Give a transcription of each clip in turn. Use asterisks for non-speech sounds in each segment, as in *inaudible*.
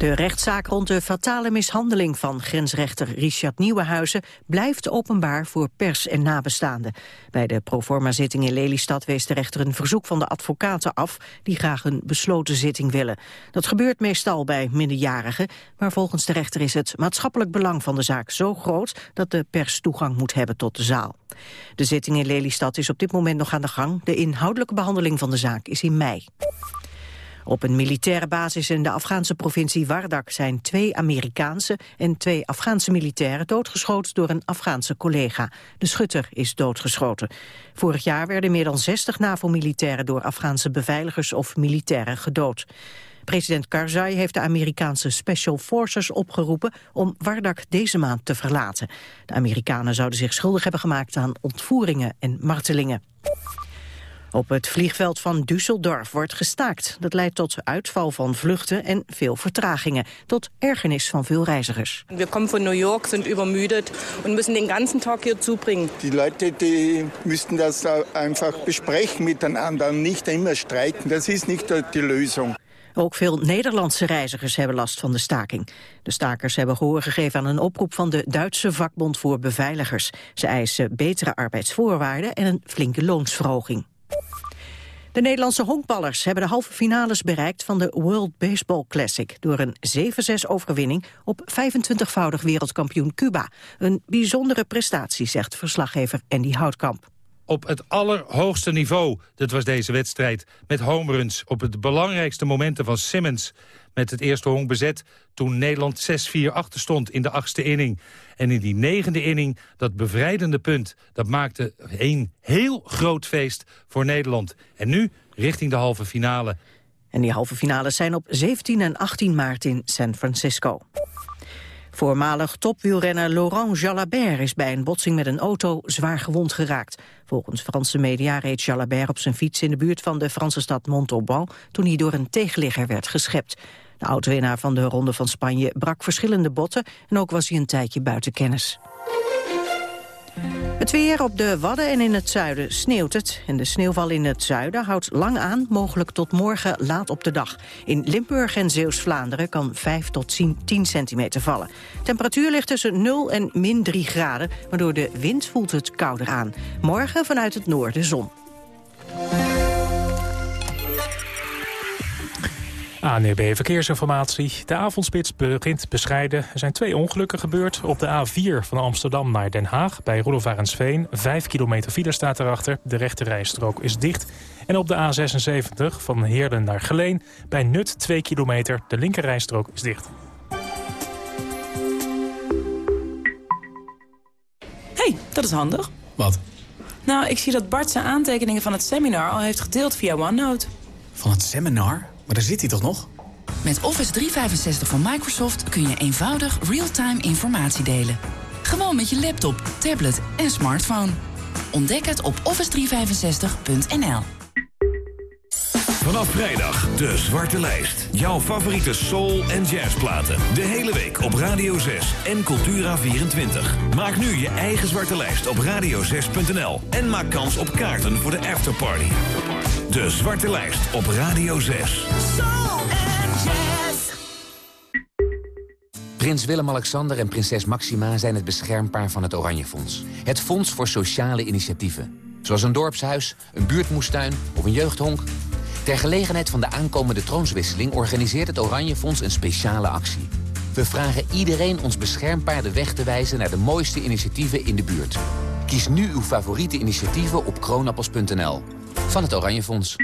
De rechtszaak rond de fatale mishandeling van grensrechter Richard Nieuwenhuizen blijft openbaar voor pers en nabestaanden. Bij de proforma-zitting in Lelystad wees de rechter een verzoek van de advocaten af die graag een besloten zitting willen. Dat gebeurt meestal bij minderjarigen, maar volgens de rechter is het maatschappelijk belang van de zaak zo groot dat de pers toegang moet hebben tot de zaal. De zitting in Lelystad is op dit moment nog aan de gang. De inhoudelijke behandeling van de zaak is in mei. Op een militaire basis in de Afghaanse provincie Wardak zijn twee Amerikaanse en twee Afghaanse militairen doodgeschoten door een Afghaanse collega. De schutter is doodgeschoten. Vorig jaar werden meer dan 60 NAVO-militairen door Afghaanse beveiligers of militairen gedood. President Karzai heeft de Amerikaanse Special Forces opgeroepen om Wardak deze maand te verlaten. De Amerikanen zouden zich schuldig hebben gemaakt aan ontvoeringen en martelingen. Op het vliegveld van Düsseldorf wordt gestaakt. Dat leidt tot uitval van vluchten en veel vertragingen. Tot ergernis van veel reizigers. We komen van New York, zijn übermüdet en moeten den ganzen Tag hier zubringen. Die Leute die müssten das einfach besprechen miteinander, niet immer streiken. Dat is niet de Lösung. Ook veel Nederlandse reizigers hebben last van de staking. De stakers hebben gehoor gegeven aan een oproep van de Duitse vakbond voor beveiligers. Ze eisen betere arbeidsvoorwaarden en een flinke loonsverhoging. De Nederlandse honkballers hebben de halve finales bereikt van de World Baseball Classic door een 7-6 overwinning op 25-voudig wereldkampioen Cuba. Een bijzondere prestatie, zegt verslaggever Andy Houtkamp op het allerhoogste niveau. Dat was deze wedstrijd. Met homeruns op het belangrijkste momenten van Simmons. Met het eerste honk bezet toen Nederland 6-4 achter stond in de achtste inning. En in die negende inning, dat bevrijdende punt... dat maakte een heel groot feest voor Nederland. En nu richting de halve finale. En die halve finales zijn op 17 en 18 maart in San Francisco. Voormalig topwielrenner Laurent Jalabert is bij een botsing met een auto zwaar gewond geraakt. Volgens Franse media reed Jalabert op zijn fiets in de buurt van de Franse stad Montauban toen hij door een tegenligger werd geschept. De autowinnaar van de Ronde van Spanje brak verschillende botten en ook was hij een tijdje buiten kennis. Het weer op de Wadden en in het zuiden sneeuwt het. En de sneeuwval in het zuiden houdt lang aan, mogelijk tot morgen laat op de dag. In Limburg en Zeeuws-Vlaanderen kan 5 tot 10 centimeter vallen. Temperatuur ligt tussen 0 en min 3 graden, maar door de wind voelt het kouder aan. Morgen vanuit het noorden zon. ANEB Verkeersinformatie. De avondspits begint bescheiden. Er zijn twee ongelukken gebeurd. Op de A4 van Amsterdam naar Den Haag bij Roelofarensveen. Vijf kilometer file staat erachter. De rechte rijstrook is dicht. En op de A76 van Heerden naar Geleen bij Nut 2 kilometer. De linkerrijstrook is dicht. hey, dat is handig. Wat? Nou, ik zie dat Bart zijn aantekeningen van het seminar al heeft gedeeld via OneNote. Van het seminar? Maar daar zit hij toch nog? Met Office 365 van Microsoft kun je eenvoudig real-time informatie delen. Gewoon met je laptop, tablet en smartphone. Ontdek het op office365.nl. Vanaf vrijdag de Zwarte Lijst. Jouw favoriete soul- en jazzplaten. De hele week op Radio 6 en Cultura24. Maak nu je eigen Zwarte Lijst op radio6.nl. En maak kans op kaarten voor de afterparty. De Zwarte Lijst op Radio 6. Soul jazz. Prins Willem-Alexander en prinses Maxima zijn het beschermpaar van het Oranje Fonds. Het fonds voor sociale initiatieven. Zoals een dorpshuis, een buurtmoestuin of een jeugdhonk. Ter gelegenheid van de aankomende troonswisseling organiseert het Oranje Fonds een speciale actie. We vragen iedereen ons beschermpaar de weg te wijzen naar de mooiste initiatieven in de buurt. Kies nu uw favoriete initiatieven op kroonappels.nl van het Oranje Fonds.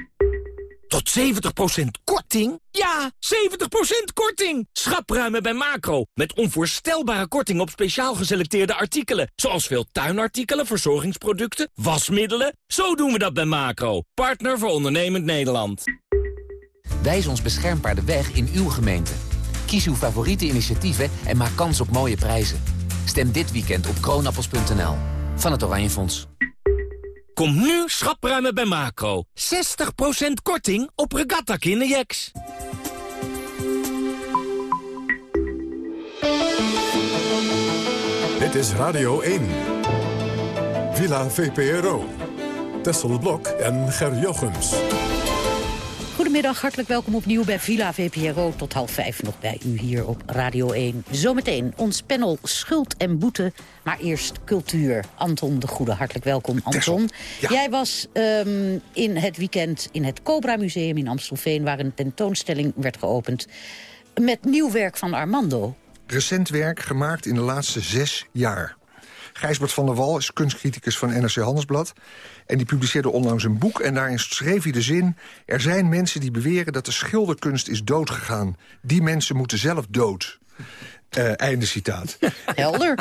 Tot 70% korting? Ja, 70% korting! Schapruimen bij Macro. Met onvoorstelbare korting op speciaal geselecteerde artikelen. Zoals veel tuinartikelen, verzorgingsproducten, wasmiddelen. Zo doen we dat bij Macro. Partner voor ondernemend Nederland. Wijs ons beschermbaar de weg in uw gemeente. Kies uw favoriete initiatieven en maak kans op mooie prijzen. Stem dit weekend op kroonappels.nl. Van het Oranje Fonds. Kom nu schapruimen bij Macro. 60% korting op regatta kinderjacks. Dit is Radio 1. Villa VPRO. Tessel Blok en Ger Jochems. Goedemiddag, hartelijk welkom opnieuw bij Villa VPRO. Tot half vijf nog bij u hier op Radio 1. Zometeen ons panel Schuld en Boete, maar eerst cultuur. Anton de Goede, hartelijk welkom Anton. Jij was um, in het weekend in het Cobra Museum in Amstelveen... waar een tentoonstelling werd geopend met nieuw werk van Armando. Recent werk gemaakt in de laatste zes jaar. Gijsbert van der Wal is kunstcriticus van NRC Handelsblad. En die publiceerde onlangs een boek en daarin schreef hij de zin... er zijn mensen die beweren dat de schilderkunst is doodgegaan. Die mensen moeten zelf dood. Uh, einde citaat. *laughs* Helder.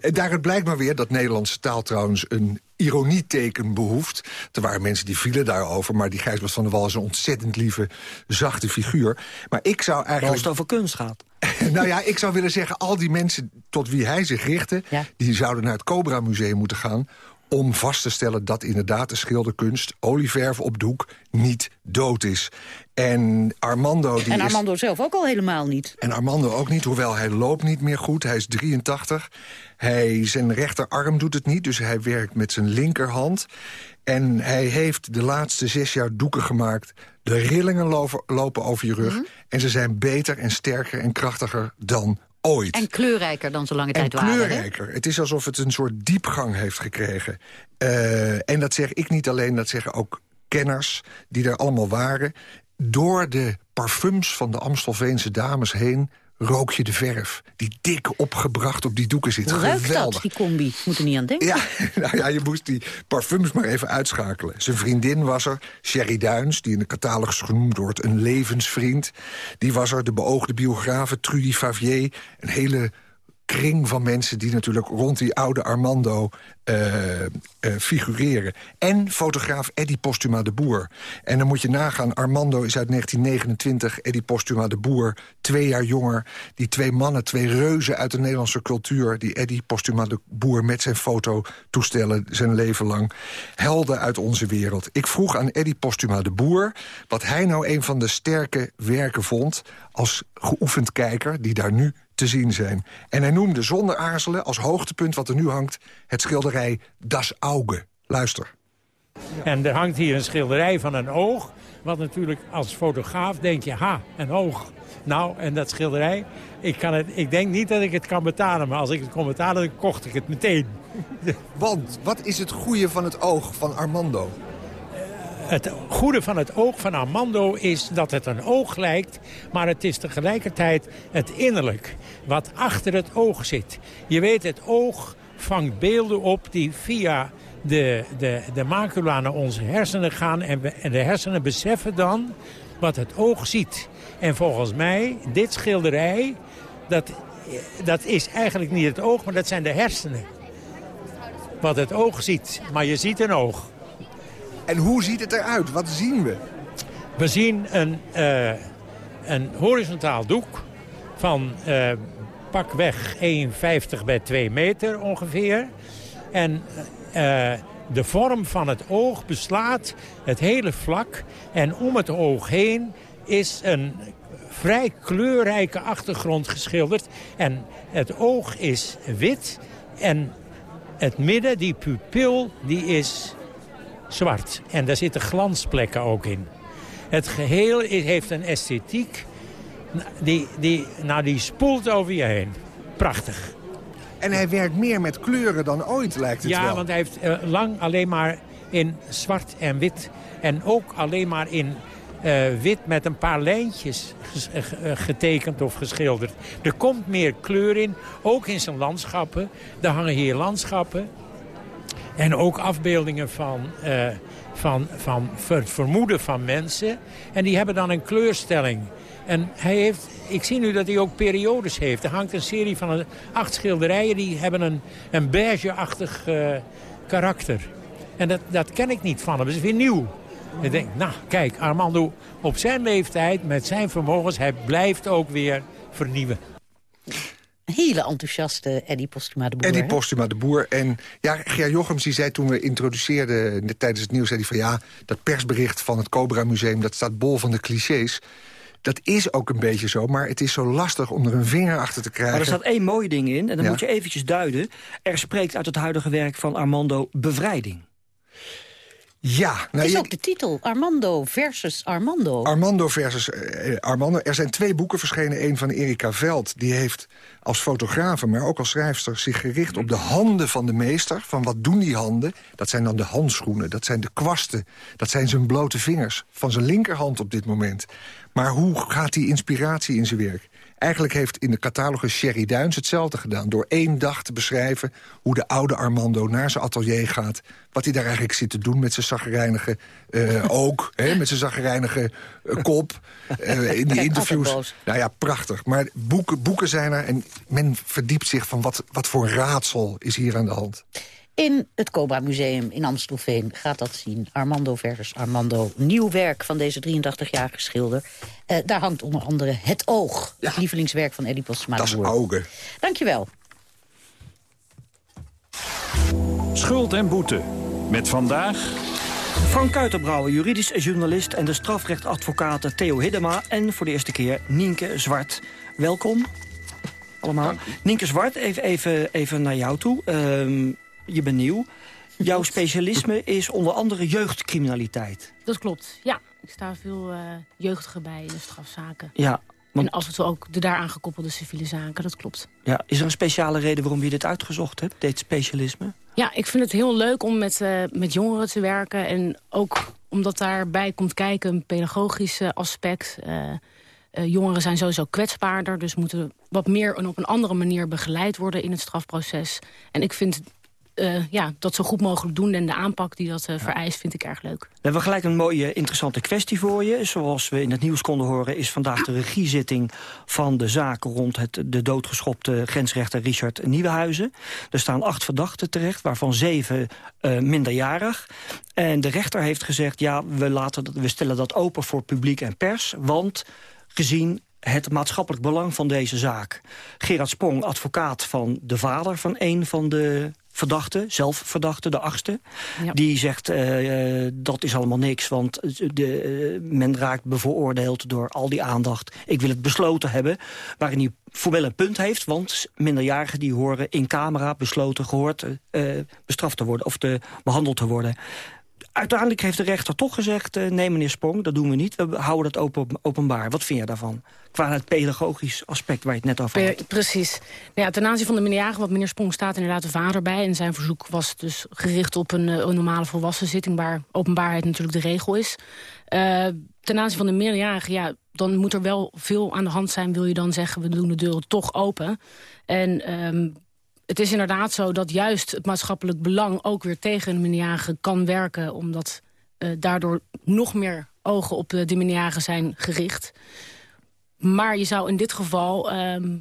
Daaruit blijkt maar weer dat Nederlandse taal trouwens een ironieteken behoeft. Er waren mensen die vielen daarover... maar die Gijsbert van der Wal is een ontzettend lieve, zachte figuur. Maar ik zou eigenlijk... Als het over kunst gaat. *laughs* nou ja, ik zou willen zeggen, al die mensen tot wie hij zich richtte... die zouden naar het Cobra Museum moeten gaan om vast te stellen dat inderdaad de schilderkunst... olieverf op doek niet dood is. En Armando... Die en Armando zelf ook al helemaal niet. En Armando ook niet, hoewel hij loopt niet meer goed. Hij is 83. Hij, zijn rechterarm doet het niet, dus hij werkt met zijn linkerhand. En hij heeft de laatste zes jaar doeken gemaakt. De rillingen lopen over je rug. Mhm. En ze zijn beter en sterker en krachtiger dan ooit. En kleurrijker dan zo lange tijd waren. kleurrijker. Het is alsof het een soort diepgang heeft gekregen. Uh, en dat zeg ik niet alleen, dat zeggen ook kenners die er allemaal waren. Door de parfums van de Amstelveense dames heen rook je de verf. Die dik opgebracht op die doeken zit. Hoe ruikt dat, die combi? Moet er niet aan denken. Ja, *laughs* nou ja, je moest die parfums maar even uitschakelen. Zijn vriendin was er, Sherry Duins, die in de catalogus genoemd wordt... een levensvriend. Die was er, de beoogde biografe Trudy Favier. Een hele kring van mensen die natuurlijk rond die oude Armando uh, uh, figureren. En fotograaf Eddie Postuma de Boer. En dan moet je nagaan, Armando is uit 1929, Eddie Postuma de Boer, twee jaar jonger. Die twee mannen, twee reuzen uit de Nederlandse cultuur... die Eddie Postuma de Boer met zijn foto toestellen zijn leven lang. Helden uit onze wereld. Ik vroeg aan Eddie Postuma de Boer... wat hij nou een van de sterke werken vond als geoefend kijker... die daar nu te zien zijn. En hij noemde zonder aarzelen als hoogtepunt wat er nu hangt... het schilderij Das Auge. Luister. En er hangt hier een schilderij van een oog. Wat natuurlijk als fotograaf denk je, ha, een oog. Nou, en dat schilderij, ik, kan het, ik denk niet dat ik het kan betalen. Maar als ik het kon betalen, dan kocht ik het meteen. *laughs* Want, wat is het goede van het oog van Armando? Het goede van het oog van Armando is dat het een oog lijkt... maar het is tegelijkertijd het innerlijk, wat achter het oog zit. Je weet, het oog vangt beelden op die via de, de, de macula naar onze hersenen gaan... En, en de hersenen beseffen dan wat het oog ziet. En volgens mij, dit schilderij, dat, dat is eigenlijk niet het oog... maar dat zijn de hersenen. Wat het oog ziet, maar je ziet een oog. En hoe ziet het eruit? Wat zien we? We zien een, uh, een horizontaal doek van uh, pakweg 1,50 bij 2 meter ongeveer. En uh, de vorm van het oog beslaat het hele vlak. En om het oog heen is een vrij kleurrijke achtergrond geschilderd. En het oog is wit en het midden, die pupil, die is zwart. En daar zitten glansplekken ook in. Het geheel heeft een esthetiek die, die, nou, die spoelt over je heen. Prachtig. En hij werkt meer met kleuren dan ooit, lijkt het ja, wel. Ja, want hij heeft uh, lang alleen maar in zwart en wit. En ook alleen maar in uh, wit met een paar lijntjes eh, getekend of geschilderd. Er komt meer kleur in, ook in zijn landschappen. Er hangen hier landschappen. En ook afbeeldingen van, uh, van, van het vermoeden van mensen. En die hebben dan een kleurstelling. En hij heeft, ik zie nu dat hij ook periodes heeft. Er hangt een serie van acht schilderijen die hebben een, een beige-achtig uh, karakter. En dat, dat ken ik niet van hem. Dat is weer nieuw. Ik denk, nou kijk, Armando op zijn leeftijd met zijn vermogens... hij blijft ook weer vernieuwen hele enthousiaste Eddie Postuma de Boer. Eddie Postuma de Boer. En ja, Ger Jochems die zei toen we introduceerden tijdens het nieuws... zei hij van ja, dat persbericht van het Cobra Museum... dat staat bol van de clichés. Dat is ook een beetje zo, maar het is zo lastig om er een vinger achter te krijgen. Maar er staat één mooi ding in, en dan moet je eventjes duiden. Er spreekt uit het huidige werk van Armando bevrijding. Ja. Het Nou, is je- ook de titel, Armando versus Armando. Armando versus eh, Armando. Er zijn twee boeken verschenen. Eén van Erika Veld. Die heeft als fotografe, maar ook als schrijfster... zich gericht op de handen van de meester. Van wat doen die handen? Dat zijn dan de handschoenen. Dat zijn de kwasten. Dat zijn zijn blote vingers. Van zijn linkerhand op dit moment. Maar hoe gaat die inspiratie in zijn werk? Eigenlijk heeft in de catalogus Sherry Duins hetzelfde gedaan. Door één dag te beschrijven hoe de oude Armando naar zijn atelier gaat. Wat hij daar eigenlijk zit te doen met zijn zaggerijnige eh ook. hè, met zijn zaggerijnige eh, kop. eh, in die interviews. Nou ja, prachtig. Maar boeken, boeken zijn er en men verdiept zich van wat, wat voor raadsel is hier aan de hand. In het Cobra Museum in Amstelveen gaat dat zien. Armando versus Armando. Nieuw werk van deze 83-jarige schilder. Eh, daar hangt onder andere Het Oog. Het lievelingswerk van Eddie Postma. Dat is ogen. Dankjewel. Schuld en boete. Met vandaag... Frank Kuiterbrouwer, juridisch journalist en de strafrechtadvocaat Theo Hiddema... en voor de eerste keer Nienke Zwart. Welkom, allemaal. Nienke Zwart, even, even, even naar jou toe. Ehm, je bent nieuw. Jouw specialisme is onder andere jeugdcriminaliteit. Dat klopt, ja. Ik sta veel eh, jeugdigen bij in de strafzaken. Ja, want- En af en toe ook de daaraan gekoppelde civiele zaken, dat klopt. ja, is er een speciale reden waarom je dit uitgezocht hebt, dit specialisme? Ja, ik vind het heel leuk om met, eh, met jongeren te werken. En ook omdat daarbij komt kijken een pedagogisch eh, aspect. Jongeren zijn sowieso kwetsbaarder, dus moeten wat meer en op een andere manier begeleid worden in het strafproces. En ik vind eh, ja, dat zo goed mogelijk doen en de aanpak die dat eh, vereist, vind ik erg leuk. We hebben gelijk een mooie, interessante kwestie voor je. Zoals we in het nieuws konden horen... is vandaag de regiezitting van de zaak... rond het, de doodgeschopte grensrechter Richard Nieuwenhuizen. Er staan acht verdachten terecht, waarvan zeven eh, minderjarig. En de rechter heeft gezegd... ja, we, laten dat, we stellen dat open voor publiek en pers... want gezien het maatschappelijk belang van deze zaak. Gerard Sprong, advocaat van de vader van een van de verdachte, de achtste. Die zegt, eh, eh, dat is allemaal niks, want de, eh, men raakt bevooroordeeld door al die aandacht. Ik wil het besloten hebben, waarin hij formeel een punt heeft... want minderjarigen die horen in camera besloten gehoord eh, bestraft te worden... of te, behandeld te worden. Uiteindelijk heeft de rechter toch gezegd... eh, nee, meneer Sprong, dat doen we niet. We houden dat open, openbaar. Wat vind je daarvan? Qua het pedagogisch aspect waar je het net over had. Pe- Precies. Nou ja, ten aanzien van de minderjarige, wat meneer Sprong staat inderdaad de vader bij. En zijn verzoek was dus gericht op een, eh, een normale volwassen zitting... waar openbaarheid natuurlijk de regel is. Eh, ten aanzien van de minderjarige, ja, dan moet er wel veel aan de hand zijn... wil je dan zeggen, we doen de deuren toch open. En ehm, het is inderdaad zo dat juist het maatschappelijk belang... ook weer tegen een minderjarige kan werken... omdat eh, daardoor nog meer ogen op de minderjarigen zijn gericht... Maar je zou in dit geval ehm,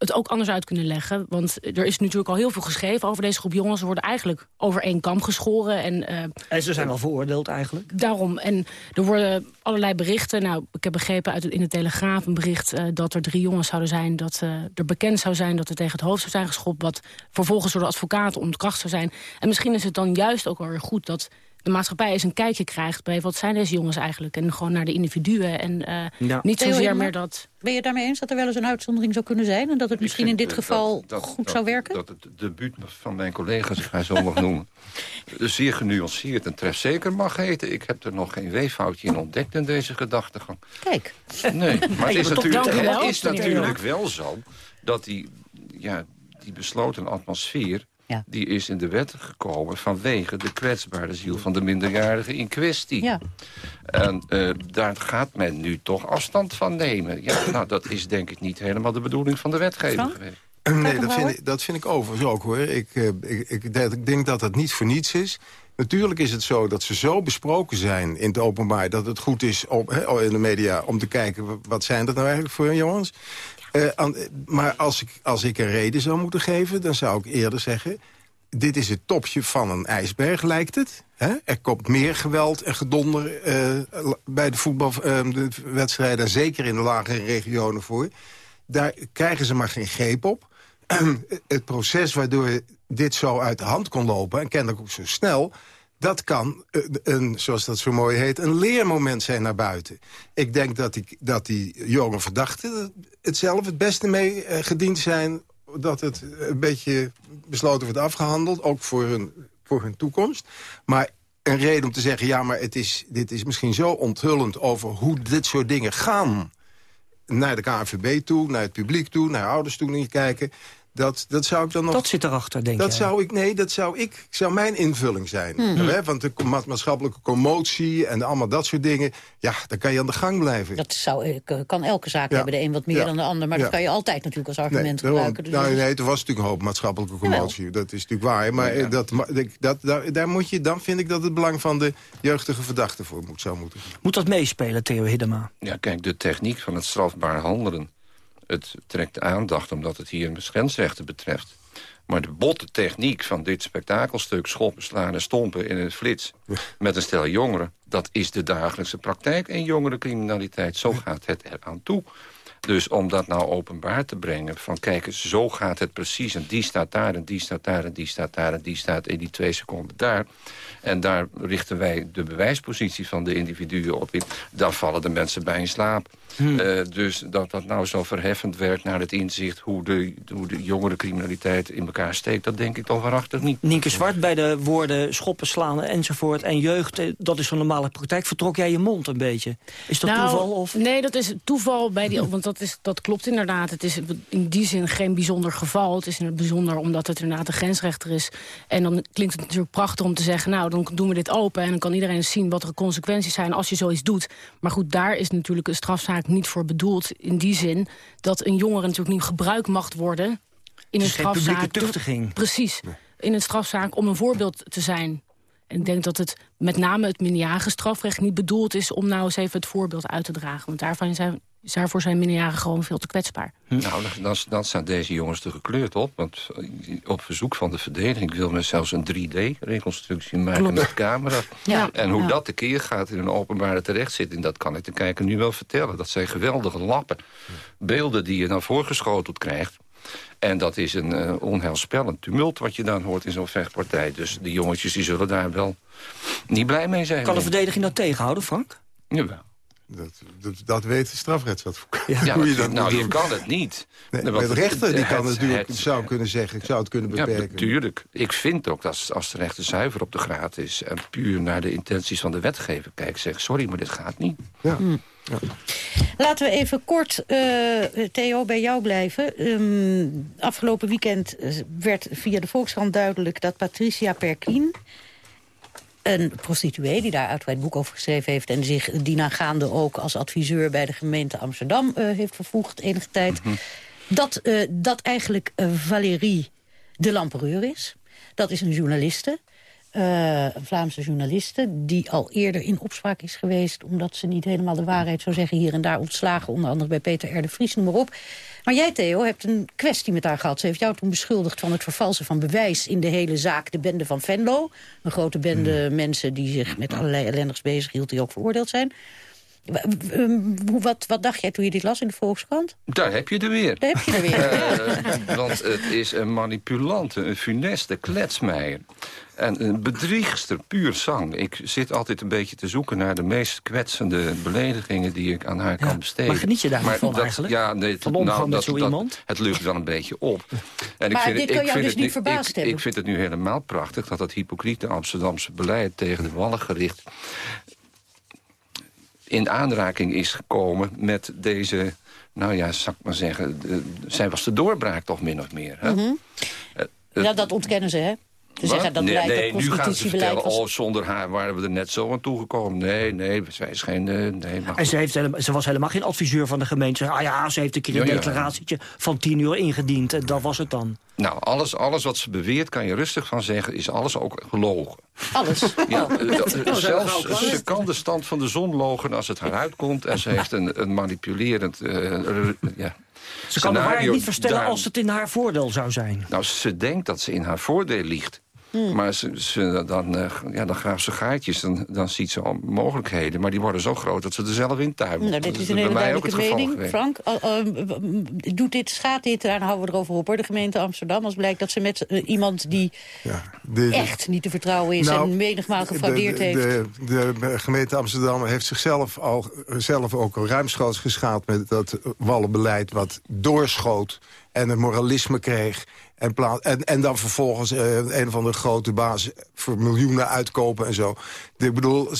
het ook anders uit kunnen leggen. Want er is natuurlijk al heel veel geschreven over deze groep jongens. Ze worden eigenlijk over één kam geschoren. En, eh, En ze zijn al veroordeeld eigenlijk. Daarom. En er worden allerlei berichten. Nou, ik heb begrepen uit het, in de Telegraaf een bericht... eh, dat er drie jongens zouden zijn. Dat eh, er bekend zou zijn dat er tegen het hoofd zou zijn geschopt. Wat vervolgens door de advocaten ontkracht zou zijn. En misschien is het dan juist ook wel weer goed dat de maatschappij eens een kijkje krijgt... bij wat zijn deze jongens eigenlijk. En gewoon naar de individuen. En eh, Ja. niet zozeer meer dat... Ben je het daarmee eens dat er wel eens een uitzondering zou kunnen zijn... en dat het misschien in dit eh, geval dat- dat- goed dat- zou werken? Dat het debuut van mijn collega's, ik ga zo mag noemen... *laughs* zeer genuanceerd en trefzeker mag heten. Ik heb er nog geen weeffoutje in ontdekt in deze gedachtegang. Kijk. Nee, *laughs* maar het is, natuurlijk, u wel, het is natuurlijk wel zo... dat die, ja, die besloten atmosfeer... die is in de wet gekomen vanwege de kwetsbare ziel van de minderjarige in kwestie. Ja. En eh, daar gaat men nu toch afstand van nemen. Ja, nou, dat is denk ik niet helemaal de bedoeling van de wetgever geweest. Nee, dat vind, ik, dat vind ik overigens ook hoor. Ik, eh, ik, ik, denk- ik denk dat dat niet voor niets is. Natuurlijk is het zo dat ze zo besproken zijn in het openbaar... dat het goed is op, in de media om te kijken... wa- wat zijn dat nou eigenlijk voor jongens? Eh, maar als ik, als ik een reden zou moeten geven... dan zou ik eerder zeggen... dit is het topje van een ijsberg, lijkt het. Hè? Er komt meer geweld en gedonder eh, bij de voetbalwedstrijden... zeker in de lagere regionen voor. Daar krijgen ze maar geen greep op. *clears throat* het proces waardoor dit zo uit de hand kon lopen... en kennelijk ook zo snel... dat kan, eh, een, zoals dat zo mooi heet, een leermoment zijn naar buiten. Ik denk dat die, dat die jonge verdachten het zelf het beste mee eh, gediend zijn... dat het een beetje besloten wordt afgehandeld, ook voor hun, voor hun toekomst. Maar een reden om te zeggen... ja, maar het is, dit is misschien zo onthullend over hoe dit soort dingen gaan... naar de KNVB toe, naar het publiek toe, naar ouders toe niet kijken... Dat, dat zou ik dan nog... Dat zit erachter, denk dat jij? Zou ik, nee, dat zou, ik, zou mijn invulling zijn. Hmm. Hè, Want de ma- maatschappelijke commotie en allemaal dat soort dingen... ja, dan kan je aan de gang blijven. Dat zou, eh, kan elke zaak Ja. hebben, de een wat meer Ja. dan de ander. Maar Ja. dat kan je altijd natuurlijk als argument gebruiken. Dus nou, dat nee, er was natuurlijk een hoop maatschappelijke commotie. Dat is natuurlijk waar. Maar eh, dat, ik- dat, daar, daar moet je, dan vind ik dat het belang van de jeugdige verdachte voor moet, zou moeten. Moet dat meespelen, Theo Hiddema? Ja, kijk, de techniek van het strafbaar handelen... het trekt aandacht omdat het hier grensrechten betreft. Maar de botte techniek van dit spektakelstuk... schoppen, slaan en stompen in een flits met een stel jongeren... dat is de dagelijkse praktijk in jongerencriminaliteit. Zo gaat het eraan toe. Dus om dat nou openbaar te brengen... van kijk eens, zo gaat het precies... en die staat daar en die staat daar en die staat daar... en die staat in die twee seconden daar... en daar richten wij de bewijspositie van de individuen op in... dan vallen de mensen bij in slaap. Eh, dus dat dat nou zo verheffend werkt naar het inzicht... hoe de, hoe de jongerencriminaliteit in elkaar steekt... dat denk ik toch waarachtig niet. Nienke Zwart, bij de woorden schoppen, slaan enzovoort... en jeugd, eh, dat is van normale praktijk. Vertrok jij je mond een beetje? Is dat Nou, toeval? Of? Nee, dat is toeval bij die. *laughs* Want dat, is, dat klopt inderdaad. Het is in die zin geen bijzonder geval. Het is bijzonder omdat het inderdaad een grensrechter is. En dan klinkt het natuurlijk prachtig om te zeggen... nou, dan doen we dit open en dan kan iedereen zien... wat de consequenties zijn als je zoiets doet. Maar goed, daar is natuurlijk een strafzaak niet voor bedoeld. In die zin dat een jongere natuurlijk niet gebruikt mag worden... in Het een geen publieke strafzaak. tuchtiging. Precies. In een strafzaak om een voorbeeld te zijn. En ik denk dat het met name het minderjarige strafrecht niet bedoeld is... om nou eens even het voorbeeld uit te dragen. Want daarvan zijn, daarvoor zijn minderjarigen gewoon veel te kwetsbaar. Nou, dan, dan, dan staan deze jongens er gekleurd op. Want op verzoek van de verdediging wil men zelfs een 3D-reconstructie maken Klopt. met camera. Ja. En hoe Ja. dat tekeer gaat in een openbare terechtzitting... dat kan ik de kijker nu wel vertellen. Dat zijn geweldige lappen. Beelden die je naar voren geschoteld krijgt. En dat is een eh, onheilspellend tumult wat je dan hoort in zo'n vechtpartij. Dus de jongetjes die zullen daar wel niet blij mee zijn. Kan de verdediging dat tegenhouden, Frank? Jawel. Dat, dat, dat weet de strafrechtsadvocaat. Ja, hoe je dat- nou, je kan het niet. Nee, de rechter die het- kan het- natuurlijk, het- zou kunnen zeggen... ik zou het kunnen Ja, beperken. natuurlijk. Ik vind ook dat als- de rechter zuiver op de graad is... en puur naar de intenties van de wetgever kijkt... zegt sorry, maar dit gaat niet. Ja. Laten we even kort, eh, Theo, bij jou blijven. Ehm, afgelopen weekend eh, werd via de Volkskrant duidelijk... dat Patricia Perkin, een prostituee... die daar uitgebreid boek over geschreven heeft... en zich dienaangaande ook als adviseur bij de gemeente Amsterdam eh, heeft vervoegd enige tijd... dat, eh, dat eigenlijk eh, Valérie de Lampereur is. Dat is een journaliste. een Vlaamse journaliste... die al eerder in opspraak is geweest... omdat ze niet helemaal de waarheid zou zeggen... hier en daar ontslagen, onder andere bij Peter R. de Vries, noem maar op. Maar jij, Theo, hebt een kwestie met haar gehad. Ze heeft jou toen beschuldigd van het vervalsen van bewijs... in de hele zaak, de bende van Venlo. Een grote bende mensen die zich met allerlei ellendigs bezighield... die ook veroordeeld zijn. Hoe- Wat, wat dacht jij toen je dit las in de Volkskrant? Daar heb je er weer. Daar heb je er weer. *laughs* Eh, want het is een manipulante, een funeste kletsmeijer. En een bedriegster, puur zang. Ik zit altijd een beetje te zoeken naar de meest kwetsende beledigingen... die ik aan haar kan besteden. maar geniet je daar van dat, eigenlijk? Ja, nee, Van omgang nou, met dat, zo dat- iemand? Het lucht wel een beetje op. En Maar dit kan ik jou vind dus het niet nu- verbaasd ik, hebben. Ik vind het nu helemaal prachtig dat dat hypocriete Amsterdamse beleid... tegen de wallen gericht in aanraking is gekomen met deze... Nou ja, zal ik maar zeggen, de- zij was de doorbraak toch min of meer. Hè? Mhm. Eh, Ja, dat ontkennen ze, hè? Ze wat? zeggen dat nee, beleid, nee, dat nu gaan ze vertellen, was... oh, zonder haar waren we er net zo aan toegekomen. Nee, nee, zij is geen... eh, nee, maar En ze, heeft helemaal, ze was helemaal geen adviseur van de gemeente. Ah ja, ze heeft een keer een Ja, ja. declaratietje van tien uur ingediend. En dat was het dan. Nou, alles, alles wat ze beweert, kan je rustig van zeggen, is alles ook gelogen. Alles? Ja, Oh. eh, wel *laughs* zelfs ze kan de stand van de zon logen als het haar uitkomt. En ze heeft een, een manipulerend eh, ja, Ze kan de waarheid scenario niet verstellen als het in haar voordeel zou zijn. Nou, ze denkt dat ze in haar voordeel liegt. Hmm. Maar ze, ze, dan, eh, ja, dan graaft ze gaatjes, dan, dan ziet ze al mogelijkheden. Maar die worden zo groot dat ze er zelf in tuimen. Nou, dit Dat is een bij hele mij ook duidelijke het geval mening. Frank, uh, uh, doet dit, schaadt dit, daar houden we erover op hoor, de gemeente Amsterdam. Als blijkt dat ze met uh, iemand die De- echt niet te vertrouwen is Nou, en menigmaal gefraudeerd de, heeft. de, De, de gemeente Amsterdam heeft zichzelf al, zelf ook al ruimschoots geschaald... met dat wallenbeleid wat doorschoot en het moralisme kreeg... En, en, en dan vervolgens uh, een of andere grote baas voor miljoenen uitkopen en zo. Ik bedoel,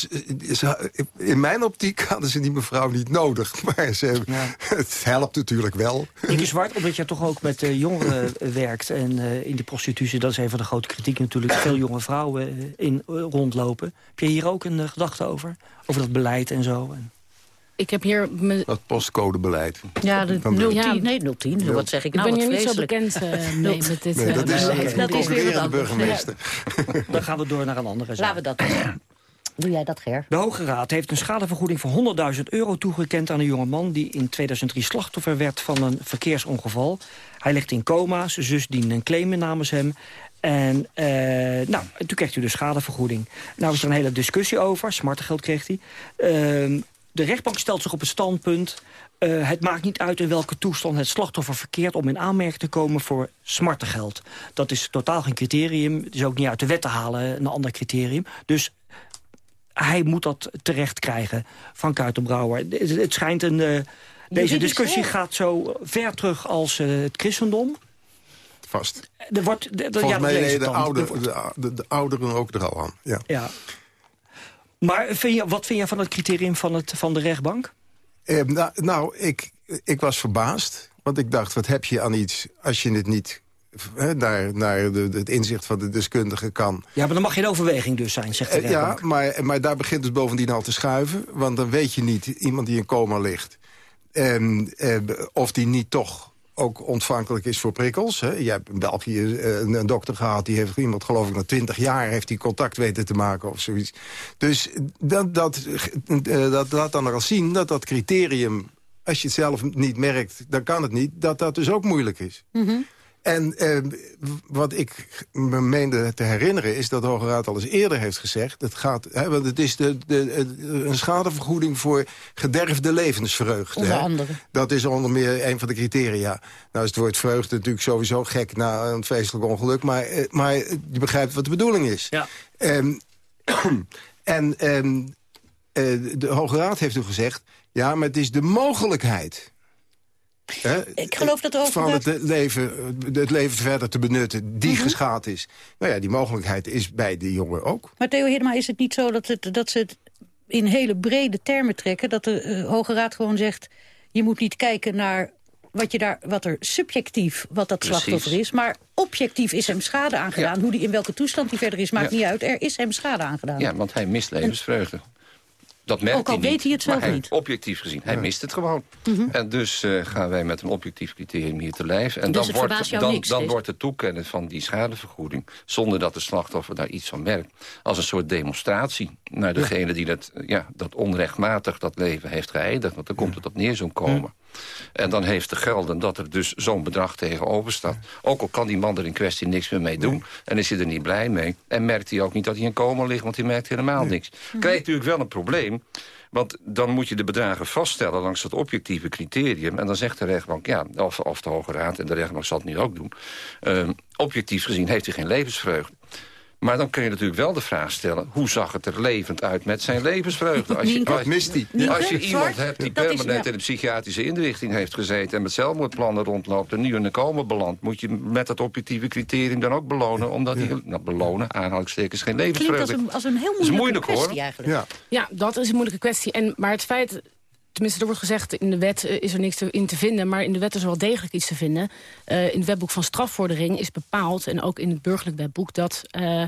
in mijn optiek hadden ze die mevrouw niet nodig. *laughs* Maar ze, *laughs* het helpt natuurlijk wel. Ik is Zwart, omdat je toch ook met uh, jongeren werkt... en uh, in de prostitutie, dat is een van de grote kritiek natuurlijk... veel jonge vrouwen in rondlopen. Heb je hier ook een gedachte over? Over dat beleid en zo? En ik heb hier... Me... Dat postcodebeleid. Ja, de 010. Ja, nee, 010. Wat zeg ik nou? Ik ben hier niet zo bekend *laughs* uh, mee met dit nee, dat uh, is, beleid. Dat is weer de burgemeester. Ja. *laughs* Dan gaan we door naar een andere zaak. Laten we dat doen. *clears throat* Doe jij dat, Ger? De Hoge Raad heeft een schadevergoeding van 100.000 euro toegekend aan een jonge man... die in 2003 slachtoffer werd van een verkeersongeval. Hij ligt in coma, zijn zus diende een claim namens hem... En uh, nou, toen kreeg hij de schadevergoeding. Nou is er een hele discussie over. Smartengeld kreeg hij. Uh, de rechtbank stelt zich op het standpunt... Uh, het maakt niet uit in welke toestand het slachtoffer verkeert... om in aanmerking te komen voor smartengeld. Dat is totaal geen criterium. Het is ook niet uit de wet te halen, een ander criterium. Dus hij moet dat terecht krijgen, Frank Uitenbrouwer. Het schijnt een... Uh, deze discussie gaat zo ver terug als uh, het christendom. Vast. Er wordt, de, Volgens ja, mij nee, de, ouder, de, de, de, ouderen ook er al aan. Ja. ja. Maar vind je, wat vind je van het criterium van, het, van de rechtbank? Eh, nou, nou ik, ik was verbaasd. Want ik dacht, wat heb je aan iets als je het niet naar, naar de, het inzicht van de deskundige kan. Ja, maar dan mag geen overweging dus zijn, zegt de rechtbank. Ja, maar, maar daar begint het bovendien al te schuiven. Want dan weet je niet, iemand die in coma ligt... En, eh, of die niet toch ook ontvankelijk is voor prikkels. Hè. Je hebt in België een, een, dokter gehad... die heeft iemand, geloof ik, na twintig jaar heeft die contact weten te maken of zoiets. Dus dat, dat, dat laat dan al zien dat dat criterium... als je het zelf niet merkt, dan kan het niet... dat dat dus ook moeilijk is. -hmm. En eh, wat ik me meende te herinneren is dat de Hoge Raad al eens eerder heeft gezegd... Het gaat, hè, want het is de, de, een schadevergoeding voor gederfde levensvreugde. Onder andere. Dat is onder meer een van de criteria. Nou is het woord vreugde natuurlijk sowieso gek na een vreselijk ongeluk... maar, maar je begrijpt wat de bedoeling is. Ja. Um, *clears throat* en um, uh, de Hoge Raad heeft toen gezegd... ja, maar het is de mogelijkheid... He, ik geloof dat ook van het leven, het leven verder te benutten, die mm -hmm. geschaad is. Nou ja, die mogelijkheid is bij de jongen ook. Maar Theo Hiddema, is het niet zo dat, het, dat ze het in hele brede termen trekken... dat de uh, Hoge Raad gewoon zegt... je moet niet kijken naar wat, je daar, wat er subjectief, wat dat Precies. slachtoffer is... maar objectief is hem schade aangedaan. Ja. Hoe die, in welke toestand hij verder is, maakt ja. niet uit. Er is hem schade aangedaan. Ja, want hij mist levensvreugde. En dat merkt Ook al hij weet niet, hij het zelf hij, niet. Objectief gezien, hij ja. mist het gewoon. Mm -hmm. En dus uh, gaan wij met een objectief criterium hier te lijf. En dus dan, wordt, dan, niks, dan wordt het toekennen van die schadevergoeding... zonder dat de slachtoffer daar iets van merkt... als een soort demonstratie naar degene die dat, ja, dat onrechtmatig dat leven heeft geëindigd. Want dan komt het op neer zo'n komen. En dan heeft de gelden dat er dus zo'n bedrag tegenover staat. Ook al kan die man er in kwestie niks meer mee doen. En is hij er niet blij mee. En merkt hij ook niet dat hij in coma ligt, want hij merkt helemaal niks. Krijgt natuurlijk wel een probleem. Want dan moet je de bedragen vaststellen langs dat objectieve criterium. En dan zegt de rechtbank, ja, of, of de Hoge Raad... en de rechtbank zal het nu ook doen... Uh, objectief gezien heeft hij geen levensvreugde. Maar dan kun je natuurlijk wel de vraag stellen... hoe zag het er levend uit met zijn levensvreugde? Als je, als, mist als je iemand hebt die permanent in de psychiatrische inrichting heeft gezeten... en met zelfmoordplannen rondloopt en nu in de komen belandt... moet je met dat objectieve criterium dan ook belonen... omdat hij, nou, belonen, aanhalingstekens, geen levensvreugde... Klinkt als een, als een heel moeilijke moeilijk, kwestie hoor. eigenlijk. Ja. ja, dat is een moeilijke kwestie. En, maar het feit Tenminste, er wordt gezegd, in de wet is er niks te, in te vinden... maar in de wet is er wel degelijk iets te vinden. Uh, in het wetboek van strafvordering is bepaald... en ook in het burgerlijk wetboek... dat uh,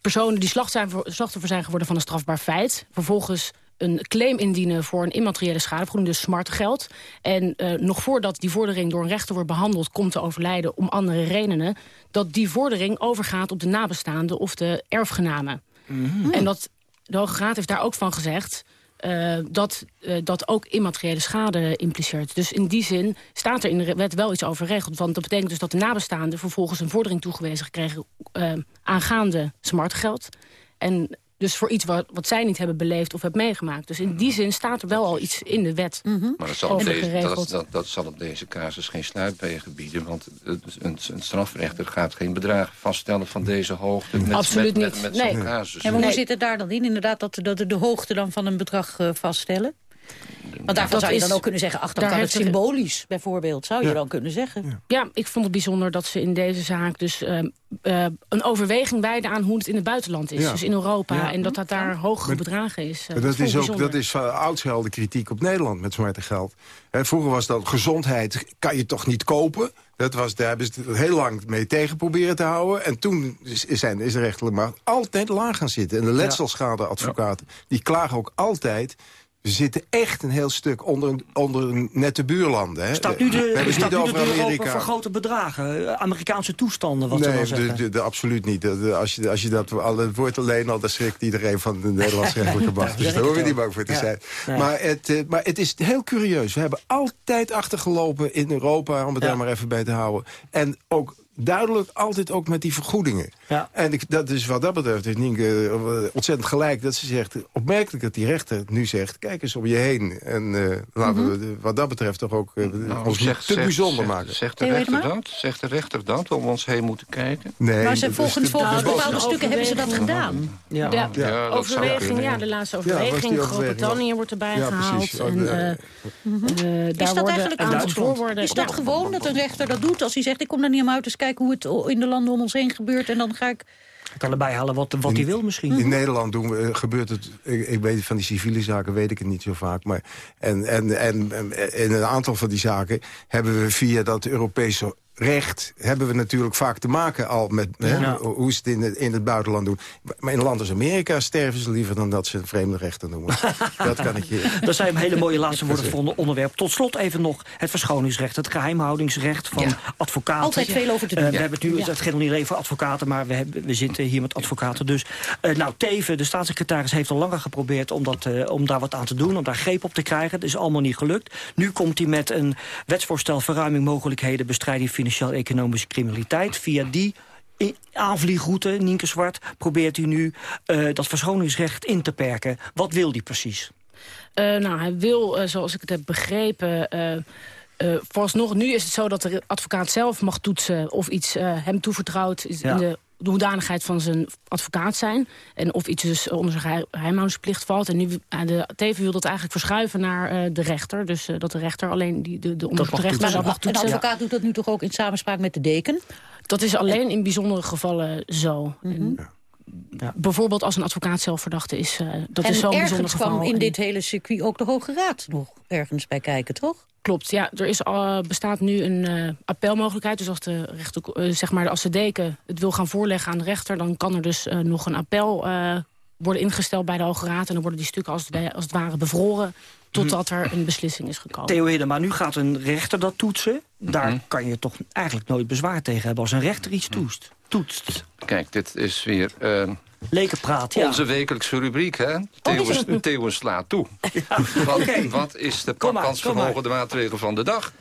personen die slachtoffer zijn geworden van een strafbaar feit... vervolgens een claim indienen voor een immateriële schadevergoeding, dus smartgeld. En nog voordat die vordering door een rechter wordt behandeld... komt te overlijden om andere redenen... dat die vordering overgaat op de nabestaanden of de erfgenamen. Mm -hmm. En dat, de Hoge Raad heeft daar ook van gezegd... Uh, dat uh, dat ook immateriële schade impliceert. Dus in die zin staat er in de wet wel iets over geregeld. Want dat betekent dus dat de nabestaanden vervolgens een vordering toegewezen gekregen... Uh, aangaande smartgeld. En dus voor iets wat, wat zij niet hebben beleefd of hebben meegemaakt. Dus in die zin staat er wel al iets in de wet. Mm -hmm. Maar dat zal, op deze, dat, dat, dat zal op deze casus geen sluitwegen bieden. Want een, een, strafrechter gaat geen bedragen vaststellen van deze hoogte. Met, Absoluut met, niet. Met, met nee. casus. Ja, maar hoe nee. zit het daar dan in? Inderdaad, dat, dat de hoogte dan van een bedrag uh, vaststellen? Want daarvan Dat zou je dan ook kunnen zeggen... ach, dan kan het symbolisch, bijvoorbeeld. Zou je dan kunnen zeggen. Ja, ik vond het bijzonder dat ze in deze zaak dus ehm, eh, een overweging wijden aan hoe het in het buitenland is. Ja. Dus in Europa. Ja. En dat dat daar hogere bedragen is. eh, dat, is ook, bijzonder. dat is de kritiek op Nederland met zwarte geld. Hè, vroeger was dat gezondheid kan je toch niet kopen. Dat was, daar hebben ze het heel lang mee tegen proberen te houden. En toen is, zijn, is de rechterlijke macht altijd laag gaan zitten. En de letselschadeadvocaten, die klagen ook altijd... We zitten echt een heel stuk onder, een- onder nette buurlanden. Hè. Staat nu We de, hebben het staat niet nu de over Amerika. voor grote bedragen? Amerikaanse toestanden, wat nee, de, de, de- absoluut niet. De- de- als, je, als je dat al het woord alleen al, dan schrikt iedereen van de Nederlandse *laughs* rechtelijke macht. Dus daar hoeven we niet bang voor te Ja. zijn. Maar, het, eh, maar het is heel curieus. We hebben altijd achtergelopen in Europa, om het daar maar even bij te houden. En ook duidelijk altijd ook met die vergoedingen. Ja. En ik, dat is wat dat betreft heeft Nienke eh, ontzettend gelijk. Dat ze zegt, opmerkelijk dat die rechter nu zegt... kijk eens om je heen. En eh, laten we de- wat dat betreft toch ook eh, Nou, ons te bijzonder maken. Zegt de rechter dat? Zegt de rechter dat, om ons heen moeten kijken? Nee, Maar ze, is volgens, volgens de- bepaalde de stukken hebben ze dat gedaan. Ja. Ja, Ja, dat zou overweging, ja, de laatste overweging. Groot-Brittannië wordt erbij Ja, gehaald. precies. Oh, En, eh, eh, Is dat eigenlijk voorwoorden... Is dat gewoon dat een rechter dat doet als hij zegt... ik kom daar niet om uit, kijken hoe het in de landen om ons heen gebeurt... en dan ga ik... Kan erbij halen wat, wat hij wil misschien. In Nederland doen we, eh, gebeurt het, ik, ik weet van die civiele zaken weet ik het niet zo vaak. Maar, en, en, en, en in een aantal van die zaken hebben we via dat Europese recht... hebben we natuurlijk vaak te maken al met hè, Ja. hoe ze het in het, in het buitenland doen. Maar in een land als Amerika sterven ze liever dan dat ze een vreemde rechter noemen. *laughs* dat kan ik je... Dat zijn hele mooie laatste woorden *laughs* voor het onderwerp. Tot slot even nog het verschoningsrecht, het geheimhoudingsrecht van advocaten. Altijd veel over te Eh, doen. we Ja. hebben het nu, Ja. het gaat nog niet alleen voor advocaten, maar we, hebben, we zitten hier met advocaten. Dus, eh, nou, Teven, de staatssecretaris, heeft al langer geprobeerd om, dat, eh, om daar wat aan te doen, om daar greep op te krijgen. Dat is allemaal niet gelukt. Nu komt hij met een wetsvoorstel verruiming mogelijkheden bestrijding financieel-economische criminaliteit. Via die aanvliegroute, Nienke Zwart, probeert u nu eh, dat verschoningsrecht in te perken. Wat wil die precies? Eh, nou, hij wil, eh, zoals ik het heb begrepen... eh, vooralsnog, nu is het zo dat de advocaat zelf mag toetsen... of iets hem toevertrouwd is Ja. in de, de hoedanigheid van zijn advocaat zijn. En of iets dus onder zijn geheim- geheimhoudingsplicht valt. En nu, uh, de Teven wil dat eigenlijk verschuiven naar eh, de rechter. Dus eh, dat de rechter alleen die, de, de onderzochte rechter Maar dat mag een advocaat doet dat nu toch ook in samenspraak met de deken? Dat is alleen in bijzondere gevallen zo. Mhm. En Bijvoorbeeld als een advocaat zelf verdachte is. eh, dat en is zo'n bijzonder ergens geval. kwam in En- dit hele circuit ook de Hoge Raad nog ergens bij kijken, toch? Klopt, ja. Er is, al bestaat nu een eh, appelmogelijkheid. Dus als de, rechter, eh, zeg maar, als de deken het wil gaan voorleggen aan de rechter... dan kan er dus eh, nog een appel eh, worden ingesteld bij de Hoge Raad. En dan worden die stukken als het, als het ware bevroren... totdat er een beslissing is gekomen. Theo maar nu gaat een rechter dat toetsen. Daar Mhm. kan je toch eigenlijk nooit bezwaar tegen hebben... als een rechter iets toest. toetst. Kijk, dit is weer eh, Lekenpraat, ja. onze wekelijkse rubriek, hè? Het? Theo slaat toe. *laughs* wat, oké. wat is de pakkansverhogende maatregel van de dag?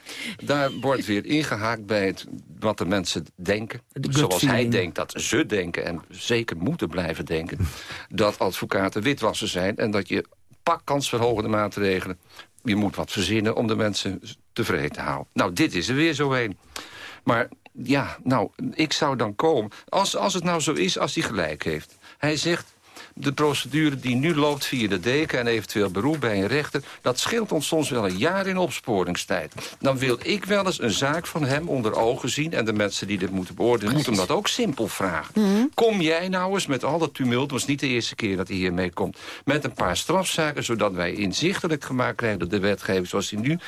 Daar wordt weer ingehaakt bij het, wat de mensen denken. De Zoals hij denkt dat ze denken en zeker moeten blijven denken... *laughs* dat advocaten witwassen zijn en dat je pakkansverhogende maatregelen... je moet wat verzinnen om de mensen tevreden te houden. Nou, dit is er weer zo een. Maar ja, nou, ik zou dan komen... Als, als het nou zo is, als hij gelijk heeft. Hij zegt, de procedure die nu loopt via de deken... en eventueel beroep bij een rechter... dat scheelt ons soms wel een jaar in opsporingstijd. Dan wil ik wel eens een zaak van hem onder ogen zien... en de mensen die dit moeten beoordelen... moeten hem dat ook simpel vragen. Kom jij nou eens met al dat tumult... het was niet de eerste keer dat hij hiermee komt... met een paar strafzaken... zodat wij inzichtelijk gemaakt krijgen... dat de wetgeving zoals hij nu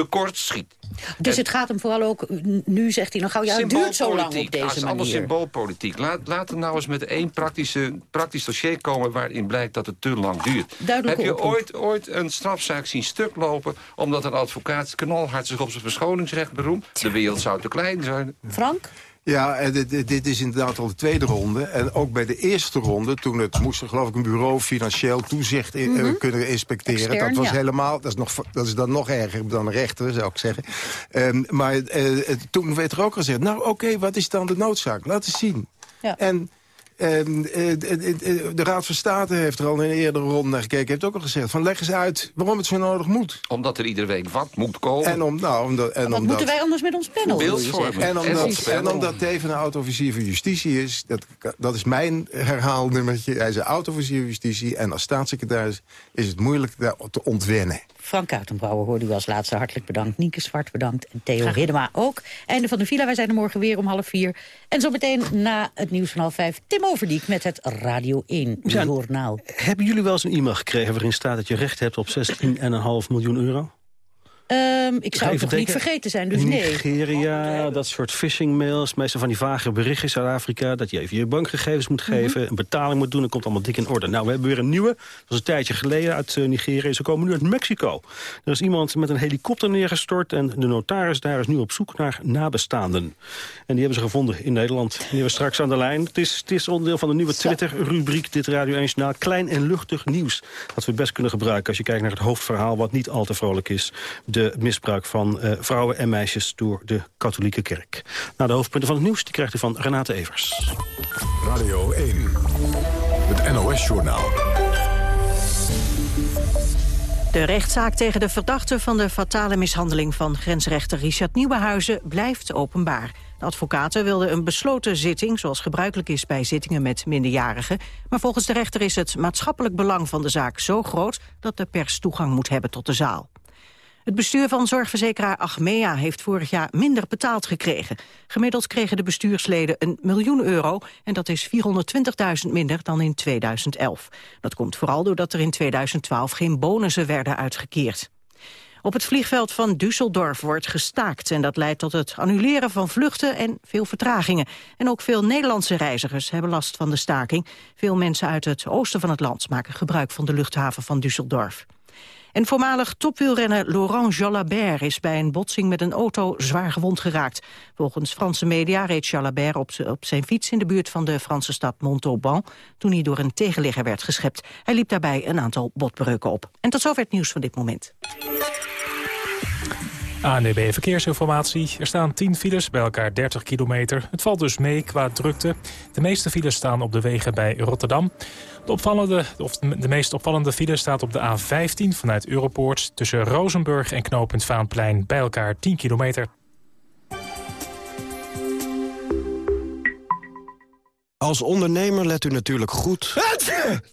tekort schiet. Dus En- het gaat hem vooral ook, nu zegt hij nog gauw, ja, het duurt zo lang op het deze is allemaal manier. symboolpolitiek. Laat, laat er nou eens met één praktische, praktisch dossier komen... waarin blijkt dat het te lang duurt. Heb je oproep. ooit, ooit een strafzaak zien stuk lopen... omdat een advocaat knalhard zich op zijn verschoningsrecht beroemt? De wereld zou te klein zijn. Frank? Ja, dit, dit- is inderdaad al de tweede ronde. En ook bij de eerste ronde, toen het moest er geloof ik een bureau financieel toezicht in, eh, kunnen inspecteren. Extern, dat was ja. helemaal, dat is, nog, dat is dan nog erger dan rechter, zou ik zeggen. Ehm, maar eh, toen werd er ook gezegd, nou oké, wat is dan de noodzaak? Laat eens zien. Ja. En ehm, eh, eh, eh, de Raad van State heeft er al in een eerdere ronde naar gekeken. Heeft ook al gezegd, van leg eens uit waarom het zo nodig moet. Omdat er iedere week wat moet komen. En, om, nou, omdat, en Wat omdat, moeten wij anders met ons panel? zeggen? en omdat, dat en omdat Teven een oud-officier van justitie is... Dat, dat is mijn herhaalnummertje. Hij is een oud-officier van justitie... en als staatssecretaris is het moeilijk daar te ontwennen. Frank Uitenbrouwer hoorde u als laatste hartelijk bedankt. Nieke Zwart bedankt en Theo Hiddema ook. Einde van de villa, wij zijn er morgen weer om half vier. En zometeen na het nieuws van half vijf, Tim Overdiek met het Radio 1 Journaal. Hebben jullie wel eens een e-mail gekregen waarin staat dat je recht hebt op 16,5 miljoen euro? Um, ik zou het toch niet vergeten zijn, dus nee. Nigeria, dat soort phishing-mails. Meestal van die vage berichten in Zuid-Afrika... dat je even je bankgegevens moet geven, mhm. een betaling moet doen... dat komt allemaal dik in orde. Nou, we hebben weer een nieuwe. Dat was een tijdje geleden uit uh, Nigeria. Ze komen nu uit Mexico. Er is iemand met een helikopter neergestort... en de notaris daar is nu op zoek naar nabestaanden. En die hebben ze gevonden in Nederland. Die hebben we straks aan de lijn. Het is, het is onderdeel van de nieuwe Twitter-rubriek... dit Radio 1 Journaal. Klein en luchtig nieuws. Dat we best kunnen gebruiken als je kijkt naar het hoofdverhaal... wat niet al te vrolijk is de misbruik van uh, vrouwen en meisjes door de katholieke kerk. Nou, de hoofdpunten van het nieuws die krijgt u van Renate Evers. Radio 1, het NOS-journaal. De rechtszaak tegen de verdachte van de fatale mishandeling van grensrechter Richard Nieuwenhuizen blijft openbaar. De advocaten wilden een besloten zitting, zoals gebruikelijk is bij zittingen met minderjarigen. Maar volgens de rechter is het maatschappelijk belang van de zaak zo groot dat de pers toegang moet hebben tot de zaal. Het bestuur van zorgverzekeraar Achmea heeft vorig jaar minder betaald gekregen. Gemiddeld kregen de bestuursleden een miljoen euro en dat is 420.000 minder dan in 2011. Dat komt vooral doordat er in 2012 geen bonussen werden uitgekeerd. Op het vliegveld van Düsseldorf wordt gestaakt... en dat leidt tot het annuleren van vluchten en veel vertragingen. En ook veel Nederlandse reizigers hebben last van de staking. Veel mensen uit het oosten van het land maken gebruik van de luchthaven van Düsseldorf. En voormalig topwielrenner Laurent Jalabert is bij een botsing met een auto zwaar gewond geraakt. Volgens Franse media reed Jalabert op, op zijn fiets in de buurt van de Franse stad Montauban toen hij door een tegenligger werd geschept. Hij liep daarbij een aantal botbreuken op. En tot zover het nieuws van dit moment. ANDB Verkeersinformatie. Er staan 10 files, bij elkaar 30 kilometer. Het valt dus mee qua drukte. De meeste files staan op de wegen bij Rotterdam. De, opvallende, of de meest opvallende file staat op de A15 vanuit Europoort... tussen Rozenburg en knooppunt Vaanplein bij elkaar 10 kilometer. Als ondernemer let u natuurlijk goed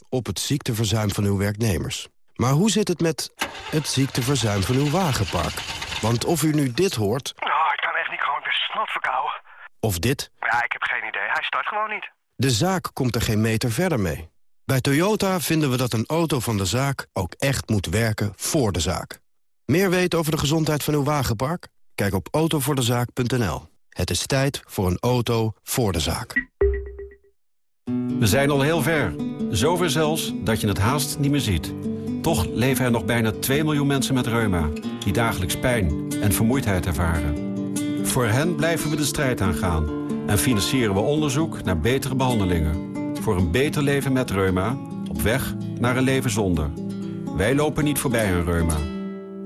op het ziekteverzuim van uw werknemers. Maar hoe zit het met het ziekteverzuim van uw wagenpark? Want of u nu dit hoort... Oh, ik kan echt niet gewoon weer snot verkouden. Of dit... Ja, ik heb geen idee. Hij start gewoon niet. De zaak komt er geen meter verder mee. Bij Toyota vinden we dat een auto van de zaak ook echt moet werken voor de zaak. Meer weten over de gezondheid van uw wagenpark? Kijk op autovoordezaak.nl. Het is tijd voor een auto voor de zaak. We zijn al heel ver. Zover zelfs dat je het haast niet meer ziet. Toch leven er nog bijna 2 miljoen mensen met reuma... die dagelijks pijn en vermoeidheid ervaren. Voor hen blijven we de strijd aangaan... en financieren we onderzoek naar betere behandelingen. Voor een beter leven met reuma, op weg naar een leven zonder. Wij lopen niet voorbij aan reuma.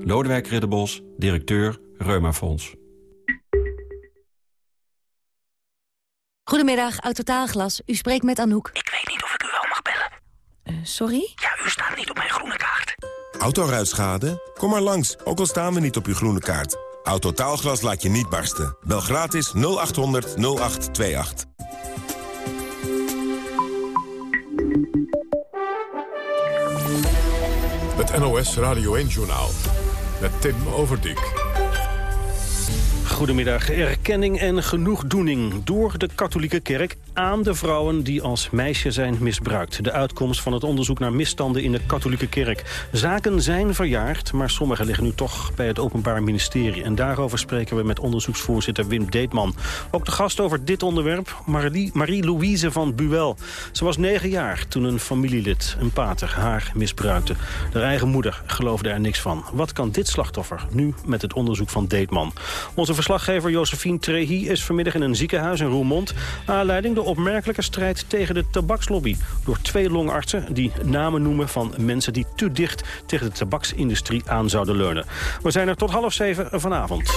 Lodewijk Ridderbos, directeur Reumafonds. Goedemiddag, Autotaalglas. U spreekt met Anouk. Ik weet niet of ik u wel mag bellen. Uh, sorry? Ja, u staat niet op mijn groene kaart. Autoruitschade? Kom maar langs, ook al staan we niet op uw groene kaart. Autotaalglas laat je niet barsten. Bel gratis 0800 0828. Het NOS Radio 1-journaal met Tim Overdijk. Goedemiddag. Erkenning en genoegdoening door de katholieke kerk aan de vrouwen die als meisje zijn misbruikt. De uitkomst van het onderzoek naar misstanden in de katholieke kerk. Zaken zijn verjaard, maar sommige liggen nu toch bij het Openbaar Ministerie. En daarover spreken we met onderzoeksvoorzitter Wim Deetman. Ook de gast over dit onderwerp, Marie-Louise van Buel. Ze was negen jaar toen een familielid, een pater, haar misbruikte. De eigen moeder geloofde er niks van. Wat kan dit slachtoffer nu met het onderzoek van Deetman? Onze verslaggever Josephine Trehi is vanmiddag in een ziekenhuis in Roermond. Aanleiding de opmerkelijke strijd tegen de tabakslobby. Door twee longartsen die namen noemen van mensen die te dicht tegen de tabaksindustrie aan zouden leunen. We zijn er tot half zeven vanavond.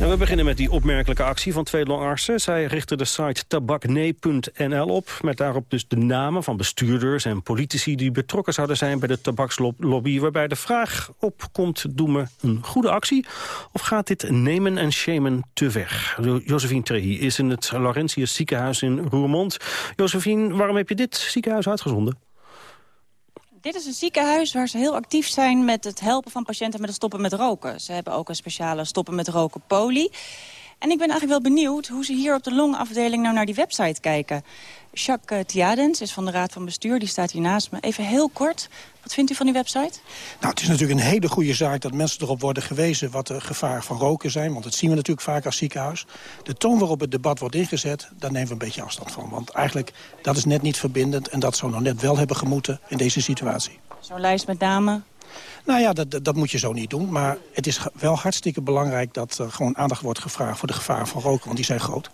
En we beginnen met die opmerkelijke actie van twee longartsen. Zij richten de site tabaknee.nl op... met daarop dus de namen van bestuurders en politici... die betrokken zouden zijn bij de tabakslobby... waarbij de vraag opkomt, doen we een goede actie... of gaat dit nemen en shamen te ver? Josephine Trehi is in het Laurentius ziekenhuis in Roermond. Josephine, waarom heb je dit ziekenhuis uitgezonden? Dit is een ziekenhuis waar ze heel actief zijn met het helpen van patiënten met het stoppen met roken. Ze hebben ook een speciale stoppen met roken poli. En ik ben eigenlijk wel benieuwd hoe ze hier op de longafdeling nou naar die website kijken. Jacques eh, Tiadens is van de Raad van Bestuur, die staat hier naast me. Even heel kort, wat vindt u van die website? Nou, het is natuurlijk een hele goede zaak dat mensen erop worden gewezen... wat de gevaren van roken zijn, want dat zien we natuurlijk vaak als ziekenhuis. De toon waarop het debat wordt ingezet, daar nemen we een beetje afstand van. Want eigenlijk, dat is net niet verbindend... en dat zou nog net wel hebben gemoeten in deze situatie. Zo'n lijst met namen? Nou ja, dat, dat moet je zo niet doen. Maar het is wel hartstikke belangrijk dat er gewoon aandacht wordt gevraagd... voor de gevaren van roken, want die zijn groot.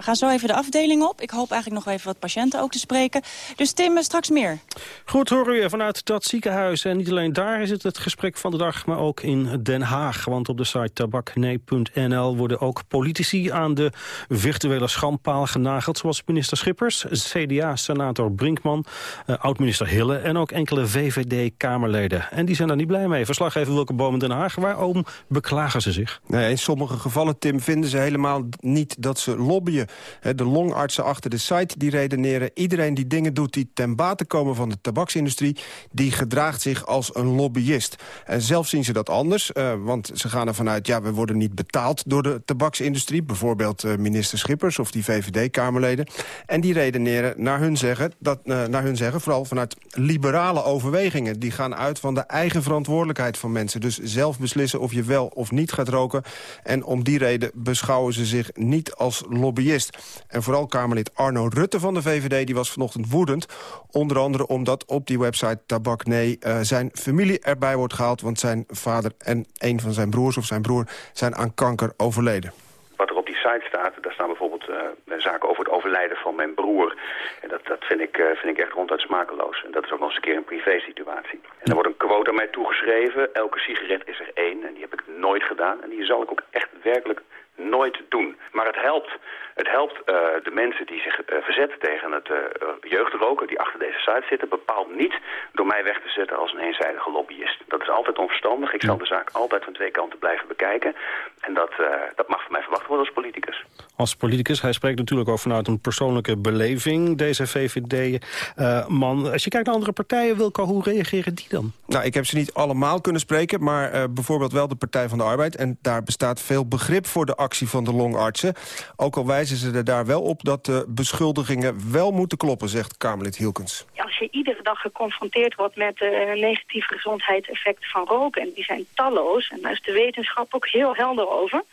We gaan zo even de afdeling op. Ik hoop eigenlijk nog even wat patiënten ook te spreken. Dus Tim, straks meer. Goed, horen we vanuit dat ziekenhuis. En niet alleen daar is het het gesprek van de dag, maar ook in Den Haag. Want op de site tabaknee.nl worden ook politici aan de virtuele schandpaal genageld. Zoals minister Schippers, CDA-senator Brinkman, uh, oud-minister Hille... en ook enkele VVD-kamerleden. En die zijn daar niet blij mee. Verslaggever Wilke Boom in Den Haag. Waarom beklagen ze zich? Nee, in sommige gevallen, Tim, vinden ze helemaal niet dat ze lobbyen de longartsen achter de site die redeneren... iedereen die dingen doet die ten bate komen van de tabaksindustrie... die gedraagt zich als een lobbyist. En zelf zien ze dat anders, uh, want ze gaan ervan uit... ja, we worden niet betaald door de tabaksindustrie. Bijvoorbeeld uh, minister Schippers of die VVD-kamerleden. En die redeneren naar hun, zeggen, dat, uh, naar hun zeggen, vooral vanuit liberale overwegingen. Die gaan uit van de eigen verantwoordelijkheid van mensen. Dus zelf beslissen of je wel of niet gaat roken. En om die reden beschouwen ze zich niet als lobbyist. En vooral Kamerlid Arno Rutte van de VVD die was vanochtend woedend. Onder andere omdat op die website Tabak Nee uh, zijn familie erbij wordt gehaald... want zijn vader en een van zijn broers of zijn broer zijn aan kanker overleden wat er op die site staat, daar staan bijvoorbeeld uh, zaken over het overlijden van mijn broer. En dat, dat vind, ik, uh, vind ik echt ronduit smakeloos. En dat is ook nog eens een keer een privé situatie. En er wordt een quote aan mij toegeschreven. Elke sigaret is er één. En die heb ik nooit gedaan. En die zal ik ook echt werkelijk nooit doen. Maar het helpt. Het helpt uh, de mensen die zich uh, verzetten tegen het uh, jeugdroken... die achter deze site zitten, bepaald niet door mij weg te zetten als een eenzijdige lobbyist. Dat is altijd onverstandig. Ik zal de zaak altijd van twee kanten blijven bekijken. En dat, dat mag van mij verwacht worden als politicus. Als politicus, hij spreekt natuurlijk ook vanuit een persoonlijke beleving... deze VVD-man. als je kijkt naar andere partijen, Wilco, hoe reageren die dan? Nou, ik heb ze niet allemaal kunnen spreken... maar bijvoorbeeld wel de Partij van de Arbeid. En daar bestaat veel begrip voor de actie van de longartsen. Ook al wijzen ze er daar wel op dat de beschuldigingen wel moeten kloppen, zegt Kamerlid Hielkens. Als je iedere dag geconfronteerd wordt met de negatieve gezondheidseffecten van roken, en die zijn talloos, en daar is de wetenschap ook heel helder over,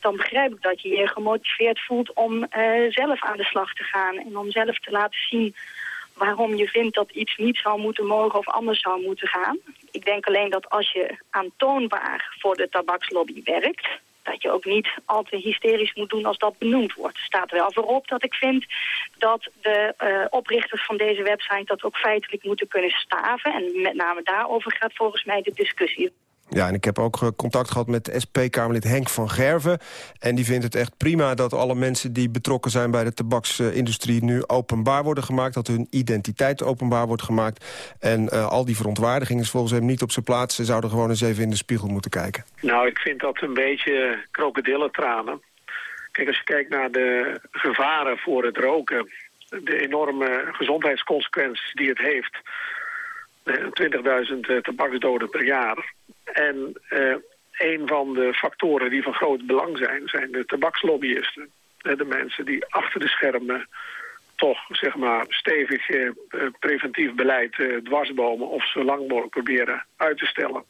dan begrijp ik dat je je gemotiveerd voelt om uh, zelf aan de slag te gaan en om zelf te laten zien waarom je vindt dat iets niet zou moeten mogen of anders zou moeten gaan. Ik denk alleen dat als je aantoonbaar voor de tabakslobby werkt dat je ook niet al te hysterisch moet doen als dat benoemd wordt. Staat wel voorop dat ik vind dat de uh, oprichters van deze website dat ook feitelijk moeten kunnen staven. En met name daarover gaat volgens mij de discussie. Ja, en ik heb ook eh, contact gehad met SP-Kamerlid Henk van Gerven. En die vindt het echt prima dat alle mensen die betrokken zijn... bij de tabaksindustrie nu openbaar worden gemaakt. Dat hun identiteit openbaar wordt gemaakt. En uh, al die verontwaardiging is volgens hem niet op zijn plaats. Ze zouden gewoon eens even in de spiegel moeten kijken. Nou, ik vind dat een beetje krokodillentranen. Kijk, als je kijkt naar de gevaren voor het roken... de enorme gezondheidsconsequenties die het heeft... 20.000 tabaksdoden per jaar en uh, een van de factoren die van groot belang zijn, zijn de tabakslobbyisten. De mensen die achter de schermen toch zeg maar, stevig uh, preventief beleid dwarsbomen of zo lang mogelijk proberen uit te stellen.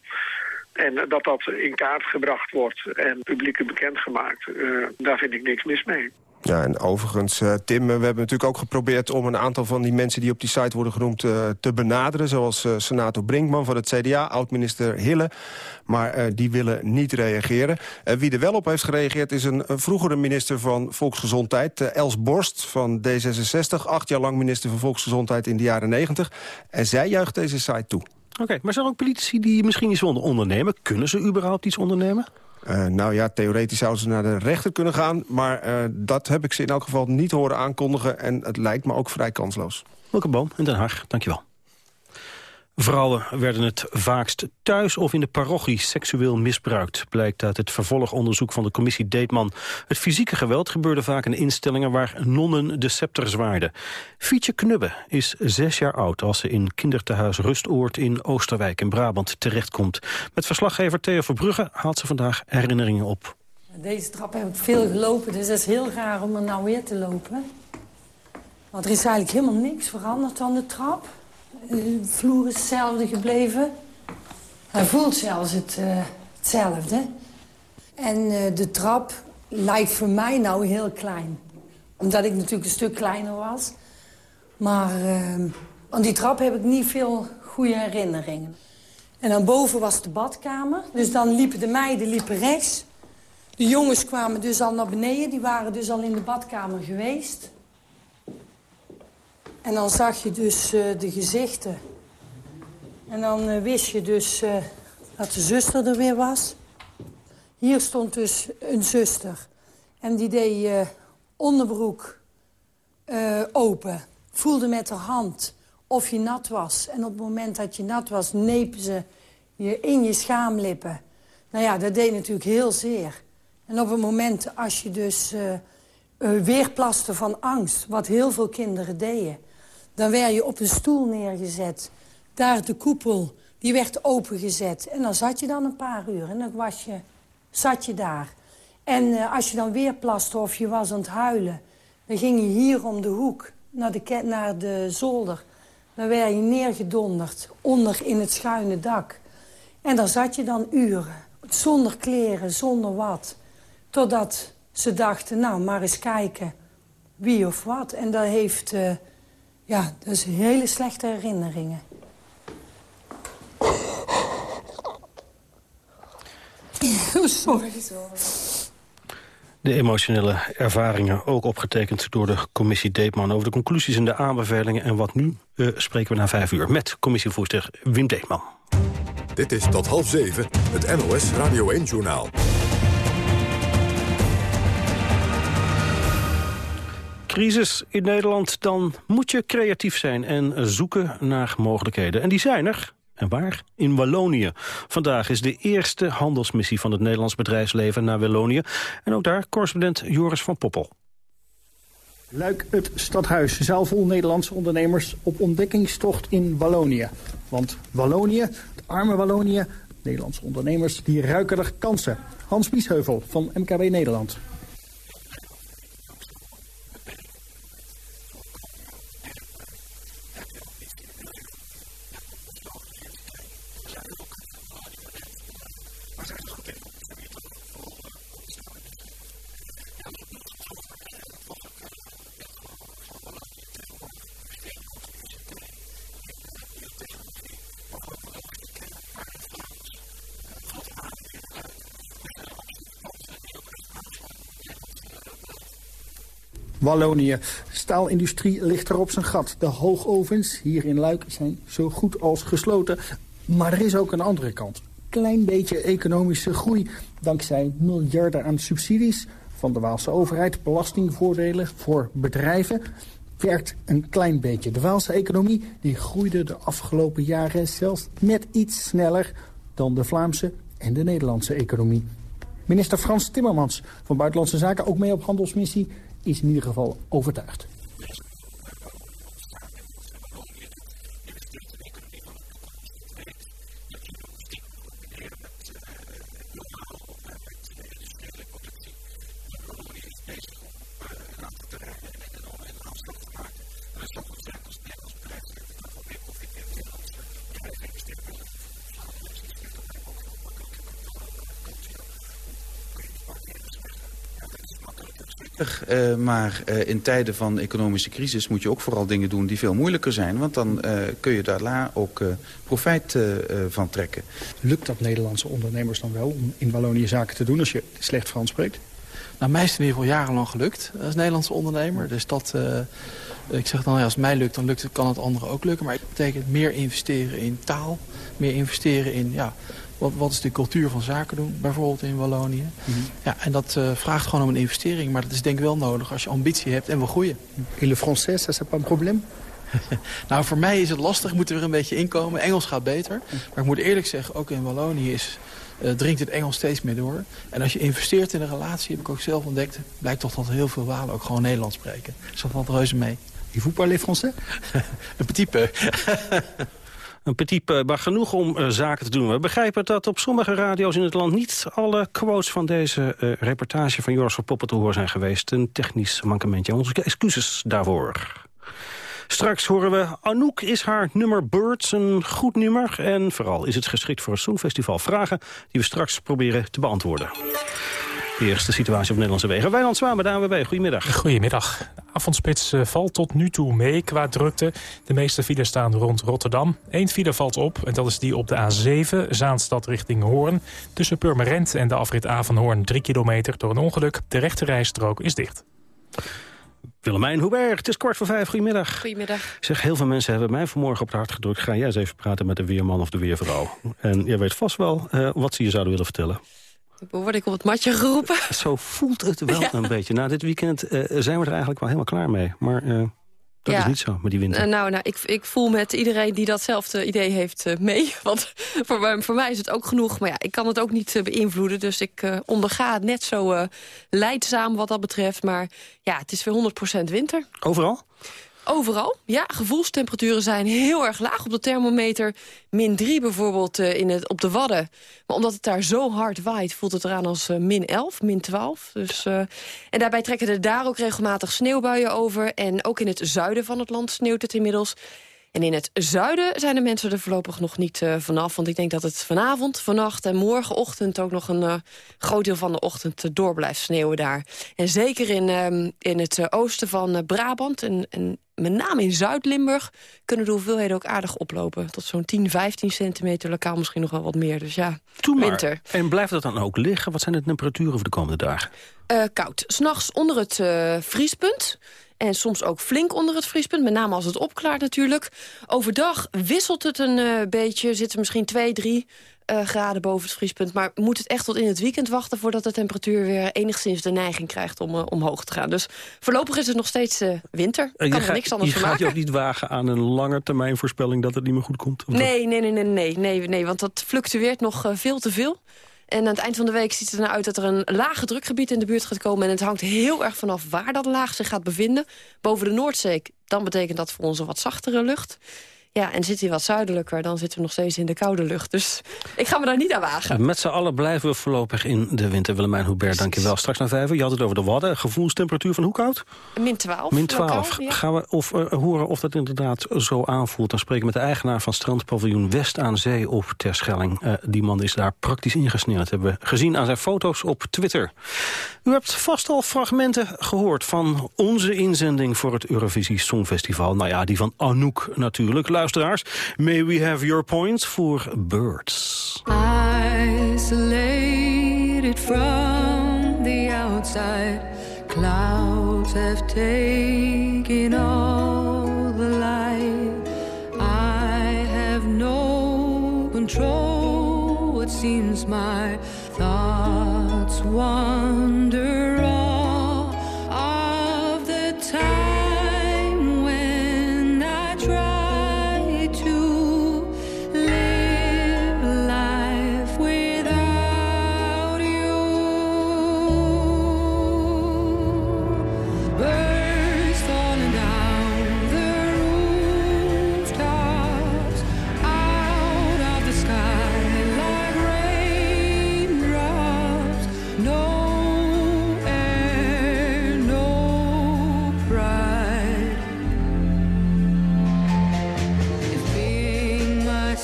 En dat dat in kaart gebracht wordt en publiek bekendgemaakt, daar vind ik niks mis mee. Ja, en overigens, uh, Tim, we hebben natuurlijk ook geprobeerd... om een aantal van die mensen die op die site worden genoemd uh, te benaderen. Zoals uh, senator Brinkman van het CDA, oud-minister Hille. Maar die willen niet reageren. wie er wel op heeft gereageerd is een, vroegere minister van Volksgezondheid... Els Borst van D66, acht jaar lang minister van Volksgezondheid in de jaren 90. En zij juicht deze site toe. Oké, maar zijn er ook politici die misschien iets ondernemen? Kunnen ze überhaupt iets ondernemen? Uh, nou ja, theoretisch zouden ze naar de rechter kunnen gaan... maar uh, dat heb ik ze in elk geval niet horen aankondigen... en het lijkt me ook vrij kansloos. Welke Boom in Den Haag, dankjewel. Vrouwen werden het vaakst thuis of in de parochie seksueel misbruikt. Blijkt uit het vervolgonderzoek van de commissie Deetman. Het fysieke geweld gebeurde vaak in instellingen waar nonnen de scepter zwaarden. Fietje Knubbe is zes jaar oud als ze in kindertehuis Rustoord in Oosterwijk in Brabant terechtkomt. Met verslaggever Theo Verbrugge haalt ze vandaag herinneringen op. Deze trap heb ik veel gelopen, dus het is heel raar om er nou weer te lopen. Want er is eigenlijk helemaal niks veranderd aan de trap. De vloer is hetzelfde gebleven. Hij voelt zelfs het, uh, hetzelfde. En uh, de trap lijkt voor mij nou heel klein. Omdat ik natuurlijk een stuk kleiner was. Maar uh, aan die trap heb ik niet veel goede herinneringen. En dan boven was de badkamer. Dus dan liepen de meiden liepen rechts. De jongens kwamen dus al naar beneden. Die waren dus al in de badkamer geweest. En dan zag je dus uh, de gezichten. En dan uh, wist je dus uh, dat de zuster er weer was. Hier stond dus een zuster. En die deed onderbroek open. Voelde met haar hand of je nat was. En op het moment dat je nat was, nepen ze je in je schaamlippen. Nou ja, dat deed natuurlijk heel zeer. En op het moment als je dus weer plaste van angst... wat heel veel kinderen deden dan werd je op een stoel neergezet. Daar de koepel, die werd opengezet. En dan zat je dan een paar uur en dan was je, zat je daar. En uh, als je dan weer plaste of je was aan het huilen... dan ging je hier om de hoek naar de, naar de zolder. Dan werd je neergedonderd, onder in het schuine dak. En dan zat je dan uren, zonder kleren, zonder wat. Totdat ze dachten, nou, maar eens kijken wie of wat. En dat heeft... Uh, ja, dat is hele slechte herinneringen. *laughs* Sorry. De emotionele ervaringen ook opgetekend door de commissie Deepman... over de conclusies en de aanbevelingen. En wat nu uh, spreken we na vijf uur met commissievoorzitter Wim Deepman. Dit is tot half zeven het NOS Radio 1-journaal. Crisis in Nederland, dan moet je creatief zijn en zoeken naar mogelijkheden. En die zijn er. En waar? In Wallonië. Vandaag is de eerste handelsmissie van het Nederlands bedrijfsleven naar Wallonië. En ook daar correspondent Joris van Poppel. Luik het stadhuis, zaal vol Nederlandse ondernemers op ontdekkingstocht in Wallonië. Want Wallonië, het arme Wallonië, Nederlandse ondernemers, die ruiken er kansen. Hans Biesheuvel van MKB Nederland. Wallonië. Staalindustrie ligt er op zijn gat. De hoogovens hier in Luik zijn zo goed als gesloten. Maar er is ook een andere kant. Klein beetje economische groei dankzij miljarden aan subsidies van de Waalse overheid, belastingvoordelen voor bedrijven werkt een klein beetje. De Waalse economie die groeide de afgelopen jaren zelfs net iets sneller dan de Vlaamse en de Nederlandse economie. Minister Frans Timmermans van Buitenlandse Zaken, ook mee op handelsmissie, is in ieder geval overtuigd. Uh, maar uh, in tijden van economische crisis moet je ook vooral dingen doen die veel moeilijker zijn. Want dan uh, kun je daar ook profijt van trekken. Lukt dat Nederlandse ondernemers dan wel om in Wallonië zaken te doen als je slecht Frans spreekt? Nou, mij is het in ieder geval jarenlang gelukt als Nederlandse ondernemer. Dus dat, ik zeg dan, ja, als het mij lukt, dan lukt het, kan het anderen ook lukken. Maar het betekent meer investeren in taal, meer investeren in ja, wat, wat is de cultuur van zaken doen, bijvoorbeeld in Wallonië. Mm -hmm. ja, en dat uh, vraagt gewoon om een investering. Maar dat is denk ik wel nodig als je ambitie hebt en wil groeien. In le français, ça c'est pas un problème? *laughs* nou, voor mij is het lastig. Ik moet er weer een beetje inkomen. Engels gaat beter. Maar ik moet eerlijk zeggen, ook in Wallonië is, uh, dringt het Engels steeds meer door. En als je investeert in een relatie, heb ik ook zelf ontdekt... blijkt toch dat heel veel Walen ook gewoon Nederlands spreken. Dus dat valt reuze mee. Et vous parlez français *laughs* Een petit peu. *laughs* Een petit peu, maar genoeg om uh, zaken te doen. We begrijpen dat op sommige radio's in het land niet alle quotes van deze uh, reportage van Joris van Poppen te horen zijn geweest. Een technisch mankementje. Onze excuses daarvoor. Straks horen we Anouk is haar nummer Birds een goed nummer. En vooral is het geschikt voor het Songfestival. Vragen die we straks proberen te beantwoorden. De eerste situatie op Nederlandse wegen. Wijnand Zwaan de ANWB, goedemiddag. Goedemiddag. De avondspits uh, valt tot nu toe mee qua drukte. De meeste files staan rond Rotterdam. Eén file valt op en dat is die op de A7, Zaanstad richting Hoorn. Tussen Purmerend en de afrit A van Hoorn 3 kilometer door een ongeluk. De rechte rijstrook is dicht. Willemijn Hubert, het is kwart voor vijf. Goedemiddag. Goedemiddag. Zeg, heel veel mensen hebben mij vanmorgen op het hart gedrukt. Ga jij eens even praten met de weerman of de weervrouw. En jij weet vast wel uh, wat ze je zouden willen vertellen. Word ik op het matje geroepen? Zo voelt het wel *laughs* ja. een beetje. Na dit weekend uh, zijn we er eigenlijk wel helemaal klaar mee. Maar uh, dat ja. is niet zo met die winter. Uh, nou, nou ik, ik voel met iedereen die datzelfde idee heeft mee. *laughs* Want voor, voor mij is het ook genoeg. Maar ja, ik kan het ook niet beïnvloeden. Dus ik onderga het net zo leidzaam wat dat betreft. Maar ja, het is weer 100% winter. Overal? Overal, ja. Gevoelstemperaturen zijn heel erg laag op de thermometer. Min 3 bijvoorbeeld uh, in het, op de Wadden. Maar omdat het daar zo hard waait, voelt het eraan als uh, min 11, min 12. Dus, uh, en daarbij trekken er daar ook regelmatig sneeuwbuien over. En ook in het zuiden van het land sneeuwt het inmiddels. En in het zuiden zijn de mensen er voorlopig nog niet uh, vanaf. Want ik denk dat het vanavond, vannacht en morgenochtend... ook nog een uh, groot deel van de ochtend uh, door blijft sneeuwen daar. En zeker in, um, in het oosten van Brabant en, en met name in Zuid-Limburg... kunnen de hoeveelheden ook aardig oplopen. Tot zo'n 10, 15 centimeter, lokaal misschien nog wel wat meer. Dus ja, winter. En blijft dat dan ook liggen? Wat zijn de temperaturen voor de komende dagen? koud. S'nachts onder het vriespunt... En soms ook flink onder het vriespunt, met name als het opklaart natuurlijk. Overdag wisselt het een uh, beetje, zitten misschien 2, 3 uh, graden boven het vriespunt. Maar moet het echt tot in het weekend wachten... voordat de temperatuur weer enigszins de neiging krijgt om uh, omhoog te gaan. Dus voorlopig is het nog steeds uh, winter. Ik kan er niks anders van maken. Je gaat je ook niet wagen aan een lange termijn voorspelling... dat het niet meer goed komt? Nee, nee, nee, nee, nee, nee, nee, want dat fluctueert nog veel te veel. En aan het eind van de week ziet het eruit dat er een lage drukgebied in de buurt gaat komen. En het hangt heel erg vanaf waar dat laag zich gaat bevinden. Boven de Noordzee, dan betekent dat voor ons een wat zachtere lucht. Ja, en zit hij wat zuidelijker, dan zitten we nog steeds in de koude lucht. Dus ik ga me daar niet aan wagen. Met z'n allen blijven we voorlopig in de winter. Willemijn Hubert, dank je wel. Straks naar vijf Je had het over de Wadden. Gevoelstemperatuur van hoe koud? Min 12. Min 12. Ja. Gaan we of, uh, horen of dat inderdaad zo aanvoelt. Dan spreken we met de eigenaar van strandpaviljoen West aan Zee op Terschelling. Uh, die man is daar praktisch ingesneeuwd. Dat hebben we gezien aan zijn foto's op Twitter. U hebt vast al fragmenten gehoord van onze inzending voor het Eurovisie Songfestival. Nou ja, die van Anouk natuurlijk. Luisteraars, may we have your points voor Birds. Isolated from the outside Clouds have taken all the light I have no control It seems my thoughts wander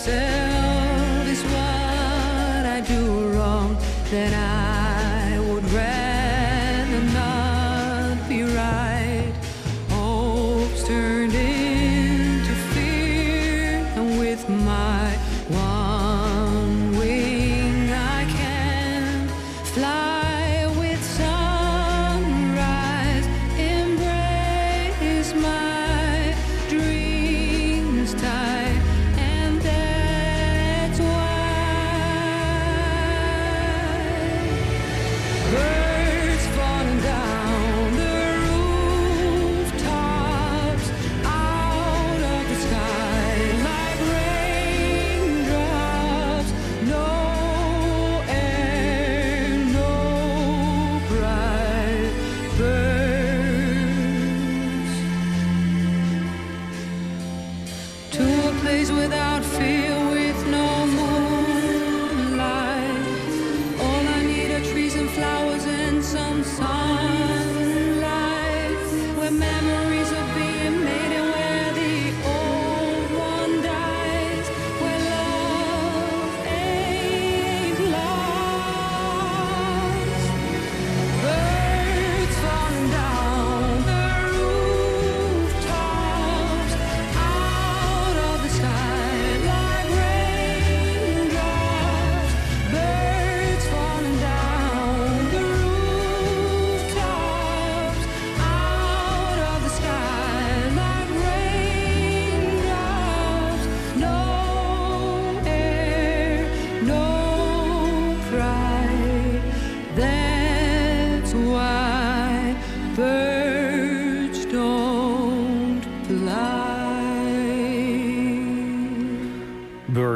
myself is what I do wrong, then I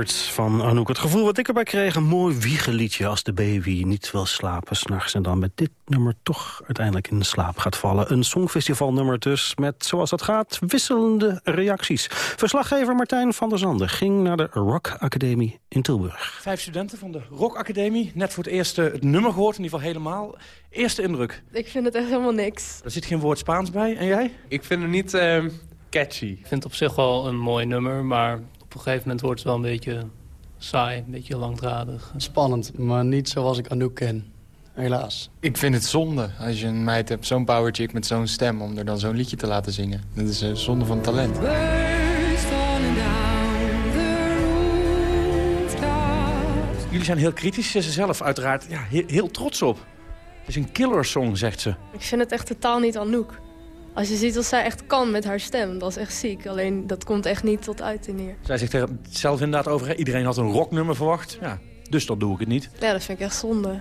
Birds van Anouk. Het gevoel wat ik erbij kreeg, een mooi wiegeliedje als de baby niet wil slapen s'nachts. En dan met dit nummer toch uiteindelijk in de slaap gaat vallen. Een songfestivalnummer dus met, zoals dat gaat, wisselende reacties. Verslaggever Martijn van der Zanden ging naar de Rock Academie in Tilburg. Vijf studenten van de Rock Academie. Net voor het eerst eh, het nummer gehoord, in ieder geval helemaal. Eerste indruk. Ik vind het echt helemaal niks. Er zit geen woord Spaans bij. En jij? Ik vind hem niet eh, catchy. Ik vind het op zich wel een mooi nummer, maar op een gegeven moment wordt het wel een beetje saai, een beetje langdradig. Spannend, maar niet zoals ik Anouk ken. Helaas. Ik vind het zonde als je een meid hebt, zo'n powerchick met zo'n stem... om er dan zo'n liedje te laten zingen. Dat is een zonde van talent. Birds falling down the rooftops. Jullie zijn heel kritisch. Ze is er zelf uiteraard ja, heel, heel trots op. Het is een killer song, zegt ze. Ik vind het echt totaal niet Anouk. Als je ziet wat zij echt kan met haar stem, dat is echt ziek. Alleen dat komt echt niet tot uiting hier. Zij zegt er zelf inderdaad over. Iedereen had een rocknummer verwacht. Ja, dus dat doe ik het niet. Ja, dat vind ik echt zonde.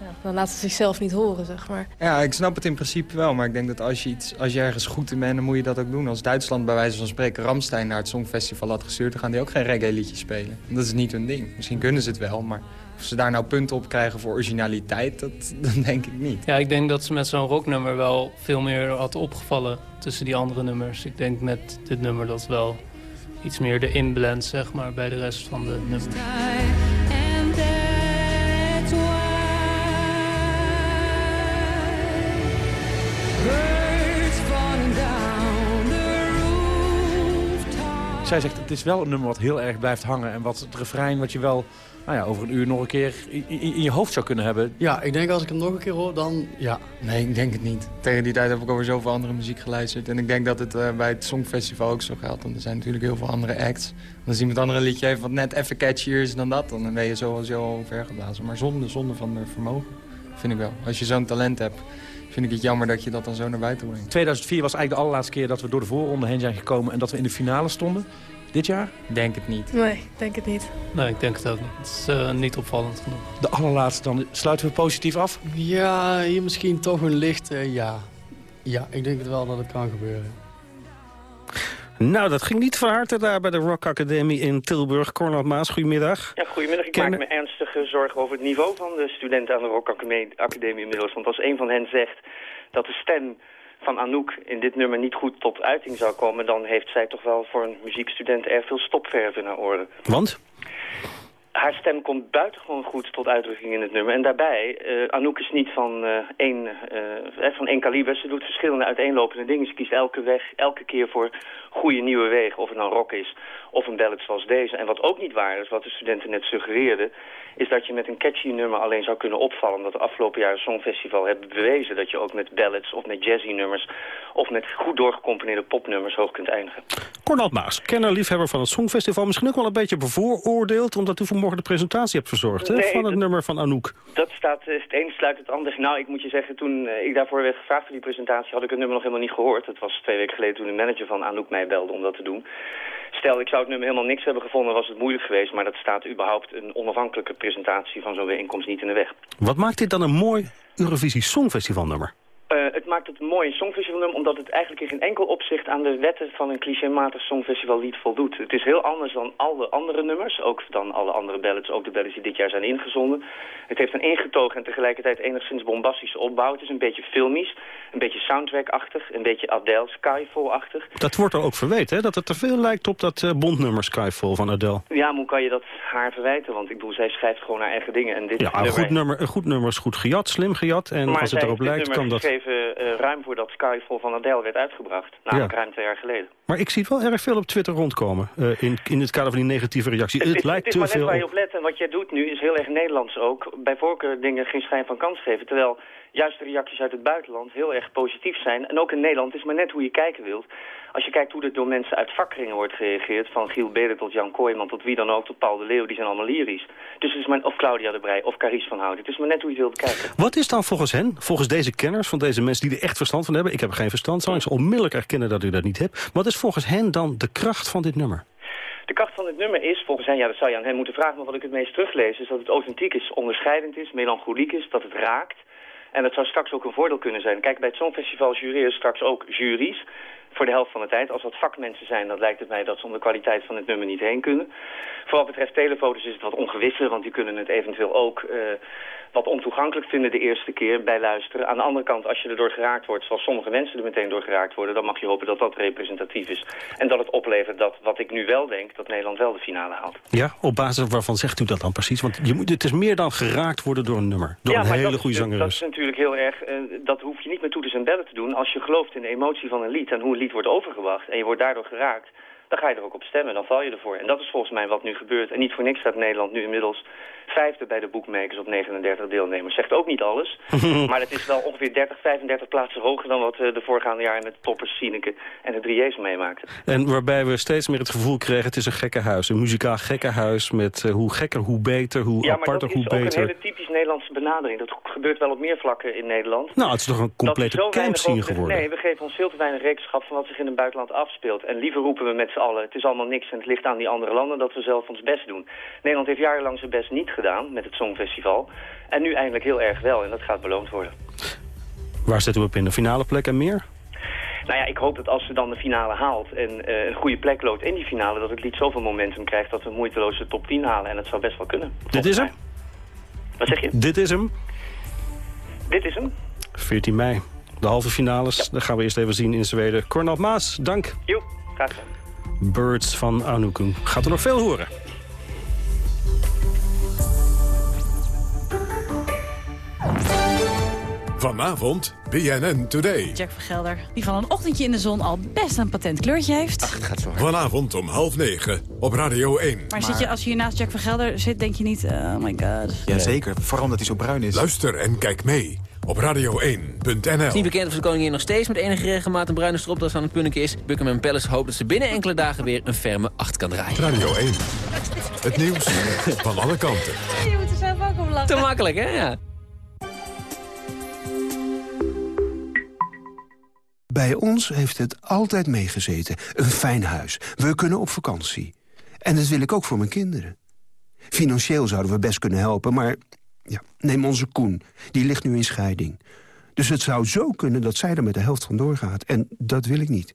Ja, dan laten ze zichzelf niet horen, zeg maar. Ja, ik snap het in principe wel. Maar ik denk dat als je, iets, als je ergens goed in bent, dan moet je dat ook doen. Als Duitsland bij wijze van spreken Ramstein naar het Songfestival had gestuurd... dan gaan die ook geen reggae-liedjes spelen. Dat is niet hun ding. Misschien kunnen ze het wel, maar... Of ze daar nou punten op krijgen voor originaliteit, dat, *laughs* dat denk ik niet. Ja, ik denk dat ze met zo'n rocknummer wel veel meer had opgevallen tussen die andere nummers. Ik denk met dit nummer dat wel iets meer de inblend, zeg maar, bij de rest van de nummers. Zij zegt het is wel een nummer wat heel erg blijft hangen. En wat het refrein wat je wel nou ja, over een uur nog een keer in, je hoofd zou kunnen hebben. Ja, ik denk als ik hem nog een keer hoor, dan ja. Nee, ik denk het niet. Tegen die tijd heb ik over zoveel andere muziek geluisterd. En ik denk dat het eh, bij het Songfestival ook zo geldt. Want er zijn natuurlijk heel veel andere acts. En als iemand andere een liedje heeft wat net even catchier is dan dat... dan ben je sowieso al vergeblazen. Maar zonde, zonde van de vermogen, vind ik wel. Als je zo'n talent hebt, vind ik het jammer dat je dat dan zo naar buiten brengt. 2004 was eigenlijk de allerlaatste keer dat we door de voorronde heen zijn gekomen... en dat we in de finale stonden. Dit jaar? Denk het niet. Nee, ik denk het niet. Nee, ik denk het ook niet. Het is eh, niet opvallend genoeg. De allerlaatste, dan sluiten we positief af. Ja, hier misschien toch een licht eh, ja. Ja, ik denk het wel dat het kan gebeuren. Nou, dat ging niet van harte daar bij de Rock Academie in Tilburg. Cornel Maas, goedemiddag. Ja, goedemiddag. Ik maak me ernstige zorgen over het niveau van de studenten aan de Rock Academie, Academie inmiddels. Want als een van hen zegt dat de stem van Anouk in dit nummer niet goed tot uiting zou komen... dan heeft zij toch wel voor een muziekstudent erg veel stopverf in haar oren. Want? Haar stem komt buitengewoon goed tot uitdrukking in het nummer. En daarbij, eh, Anouk is niet van, eh, één, eh, eh, van één kaliber. Ze doet verschillende uiteenlopende dingen. Ze kiest elke weg, elke keer voor goede nieuwe wegen. Of het nou rock is of een ballad zoals deze. En wat ook niet waar is, wat de studenten net suggereerden... is dat je met een catchy nummer alleen zou kunnen opvallen. Omdat de afgelopen jaren Songfestival hebben bewezen... dat je ook met ballads of met jazzy nummers... of met goed doorgecomponeerde popnummers hoog kunt eindigen. Cornel Maas, kenner, liefhebber van het Songfestival. Misschien ook wel een beetje bevooroordeeld... omdat u vanmorgen de presentatie hebt verzorgd hè, Nee, van het nummer van Anouk. Dat staat, eh, het een sluit het ander. Nou, ik moet je zeggen, toen eh, ik daarvoor werd gevraagd voor die presentatie... had ik het nummer nog helemaal niet gehoord. Het was twee weken geleden toen de manager van Anouk mij belde om dat te doen. Stel, ik zou het nummer helemaal niks hebben gevonden, was het moeilijk geweest. Maar dat staat überhaupt een onafhankelijke presentatie van zo'n bijeenkomst niet in de weg. Wat maakt dit dan een mooi Eurovisie Songfestival nummer? Het maakt het een mooi songfestivalnummer omdat het eigenlijk in geen enkel opzicht aan de wetten van een clichématig songfestivallied voldoet. Het is heel anders dan alle andere nummers, ook dan alle andere ballads, ook de ballads die dit jaar zijn ingezonden. Het heeft een ingetogen en tegelijkertijd enigszins bombastische opbouw. Het is een beetje filmisch, een beetje soundtrack-achtig, een beetje Adele Skyfall-achtig. Dat wordt er ook verweten, hè? dat het te veel lijkt op dat eh, bondnummer Skyfall van Adele. Ja, maar hoe kan je dat haar verwijten? Want ik bedoel, zij schrijft gewoon haar eigen dingen. En dit Ja, een goed, nummer, een goed nummer is goed gejat, slim gejat. En maar als het erop lijkt, kan dat... ruim voordat Skyfall van Adele werd uitgebracht. Namelijk Ja. ruim twee jaar geleden. Maar ik zie het wel erg veel op Twitter rondkomen. eh, in, in het kader van die negatieve reactie. Het, is- lijkt het is te maar net veel waar je op. op let. En wat jij doet nu is heel erg Nederlands ook. Bij voorkeur dingen geen schijn van kans geven. Terwijl juist de reacties uit het buitenland heel erg positief zijn. En ook in Nederland het is maar net hoe je kijken wilt. Als je kijkt hoe er door mensen uit vakkringen wordt gereageerd... van Giel Beder tot Jan Kooijman tot wie dan ook, tot Paul de Leeuw... die zijn allemaal lyrisch. Dus het is maar, of Claudia de Brij of Carice van Houten. Het is maar net hoe je wilt kijken. Wat is dan volgens hen, volgens deze kenners, van deze mensen die er echt verstand van hebben... ik heb er geen verstand van, ik zal onmiddellijk erkennen dat u dat niet hebt... wat is volgens hen dan de kracht van dit nummer? De kracht van dit nummer is, volgens hen, ja dat zou je aan hen moeten vragen... maar wat ik het meest teruglees is dat het authentiek is, onderscheidend is, melancholiek is, dat het raakt. En dat zou straks ook een voordeel kunnen zijn. Kijk, bij het Songfestival jureren straks ook juries voor de helft van de tijd. Als dat vakmensen zijn, dan lijkt het mij dat ze om de kwaliteit van het nummer niet heen kunnen. Voor wat betreft telefoto's is het wat ongewisser, want die kunnen het eventueel ook eh, wat ontoegankelijk vinden de eerste keer bij luisteren. Aan de andere kant, als je erdoor geraakt wordt, zoals sommige mensen er meteen door geraakt worden, dan mag je hopen dat dat representatief is. En dat het oplevert dat, wat ik nu wel denk, dat Nederland wel de finale haalt. Ja, op basis waarvan zegt u dat dan precies? Want je moet, het is meer dan geraakt worden door een nummer. Door ja, een hele goede is, dat zangeres. is natuurlijk heel erg, eh, dat hoef je niet met toeters en bellen te doen. Als je gelooft in de emotie van een lied en hoe een lied wordt overgebracht en je wordt daardoor geraakt, dan ga je er ook op stemmen, dan val je ervoor. En dat is volgens mij wat nu gebeurt. En niet voor niks staat Nederland nu inmiddels vijfde bij de boekmakers op 39 deelnemers. Zegt ook niet alles, *laughs* maar het is wel ongeveer 30, 35 plaatsen hoger dan wat eh, de voorgaande jaren met Toppers, Sineke en de Drieërs meemaakten. En waarbij we steeds meer het gevoel kregen... het is een gekke huis, een muzikaal gekke huis... met eh, hoe gekker, hoe beter, hoe Ja, maar dat aparter, is hoe ook beter. een hele typisch Nederlandse benadering. Dat gebeurt wel op meer vlakken in Nederland. Nou, het is toch een complete dat zo weinig crime scene over- geworden. Nee, we geven ons veel te weinig rekenschap van wat zich in het buitenland afspeelt. En liever roepen we met z'n allen, het is allemaal niks en het ligt aan die andere landen dat we zelf ons best doen. Nederland heeft jarenlang zijn best niet gedaan met het Songfestival. En nu eindelijk heel erg wel en dat gaat beloond worden. Waar zetten we op in? De finale plek en meer? Nou ja, ik hoop dat als ze dan de finale haalt en eh, een goede plek loopt in die finale... dat het lied zoveel momentum krijgt dat we moeiteloos de top 10 halen. En dat zou best wel kunnen. Dit is hem? Wat zeg je? Dit is hem. Dit is hem. 14 mei. De halve finales. Dat gaan we eerst even zien in Zweden. Cornel Maas, dank. Jo, graag gedaan. Birds van Anukun. Gaat er nog veel horen. Vanavond BNN Today. Jack Vergelder, die van een ochtendje in de zon al best een patent kleurtje heeft. Vanavond om half negen op Radio 1. maar, zit je, als je hier naast Jack Vergelder zit, denk je niet, oh my god. Jazeker, vooral omdat hij zo bruin is. Luister en kijk mee op radio1.nl. Het is niet bekend of de koningin nog steeds met enige regelmaat een bruine stropdas aan het punniken is. Buckingham Palace hoopt dat ze binnen enkele dagen weer een ferme acht kan draaien. Radio 1. Het nieuws van alle kanten. Je moet er zelf ook op lachen. Te makkelijk, hè? Ja. Bij ons heeft het altijd meegezeten. Een fijn huis. We kunnen op vakantie. En dat wil ik ook voor mijn kinderen. Financieel zouden we best kunnen helpen, maar... Ja, neem onze Koen. Die ligt nu in scheiding. Dus het zou zo kunnen dat zij er met de helft van doorgaat. En dat wil ik niet.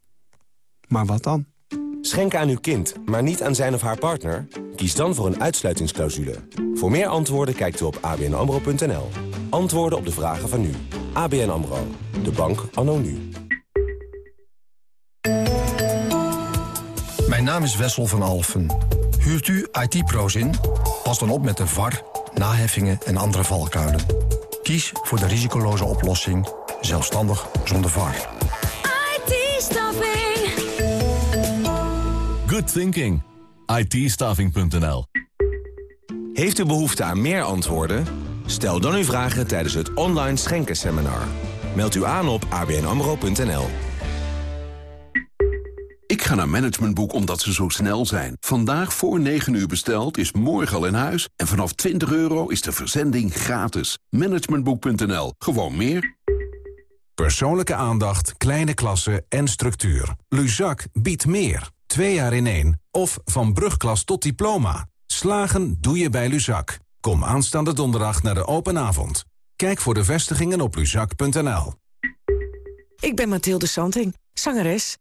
Maar wat dan? Schenken aan uw kind, maar niet aan zijn of haar partner? Kies dan voor een uitsluitingsclausule. Voor meer antwoorden kijkt u op abnamro.nl. Antwoorden op de vragen van nu. ABN AMRO. De bank anno nu. Mijn naam is Wessel van Alfen. Huurt u IT-pro's in? Pas dan op met de VAR, naheffingen en andere valkuilen. Kies voor de risicoloze oplossing, zelfstandig zonder VAR. IT-staffing. Good thinking. itstaffing.nl Heeft u behoefte aan meer antwoorden? Stel dan uw vragen tijdens het online schenkenseminar. Meld u aan op abnamro.nl. Ik ga naar Managementboek omdat ze zo snel zijn. Vandaag voor 9 uur besteld is morgen al in huis. En vanaf 20 euro is de verzending gratis. Managementboek.nl. Gewoon meer. Persoonlijke aandacht, kleine klassen en structuur. Luzak biedt meer. Twee jaar in één. Of van brugklas tot diploma. Slagen doe je bij Luzak. Kom aanstaande donderdag naar de open avond. Kijk voor de vestigingen op luzak.nl. Ik ben Mathilde Santing, zangeres.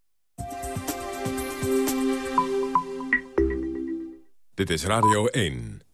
Dit is Radio 1.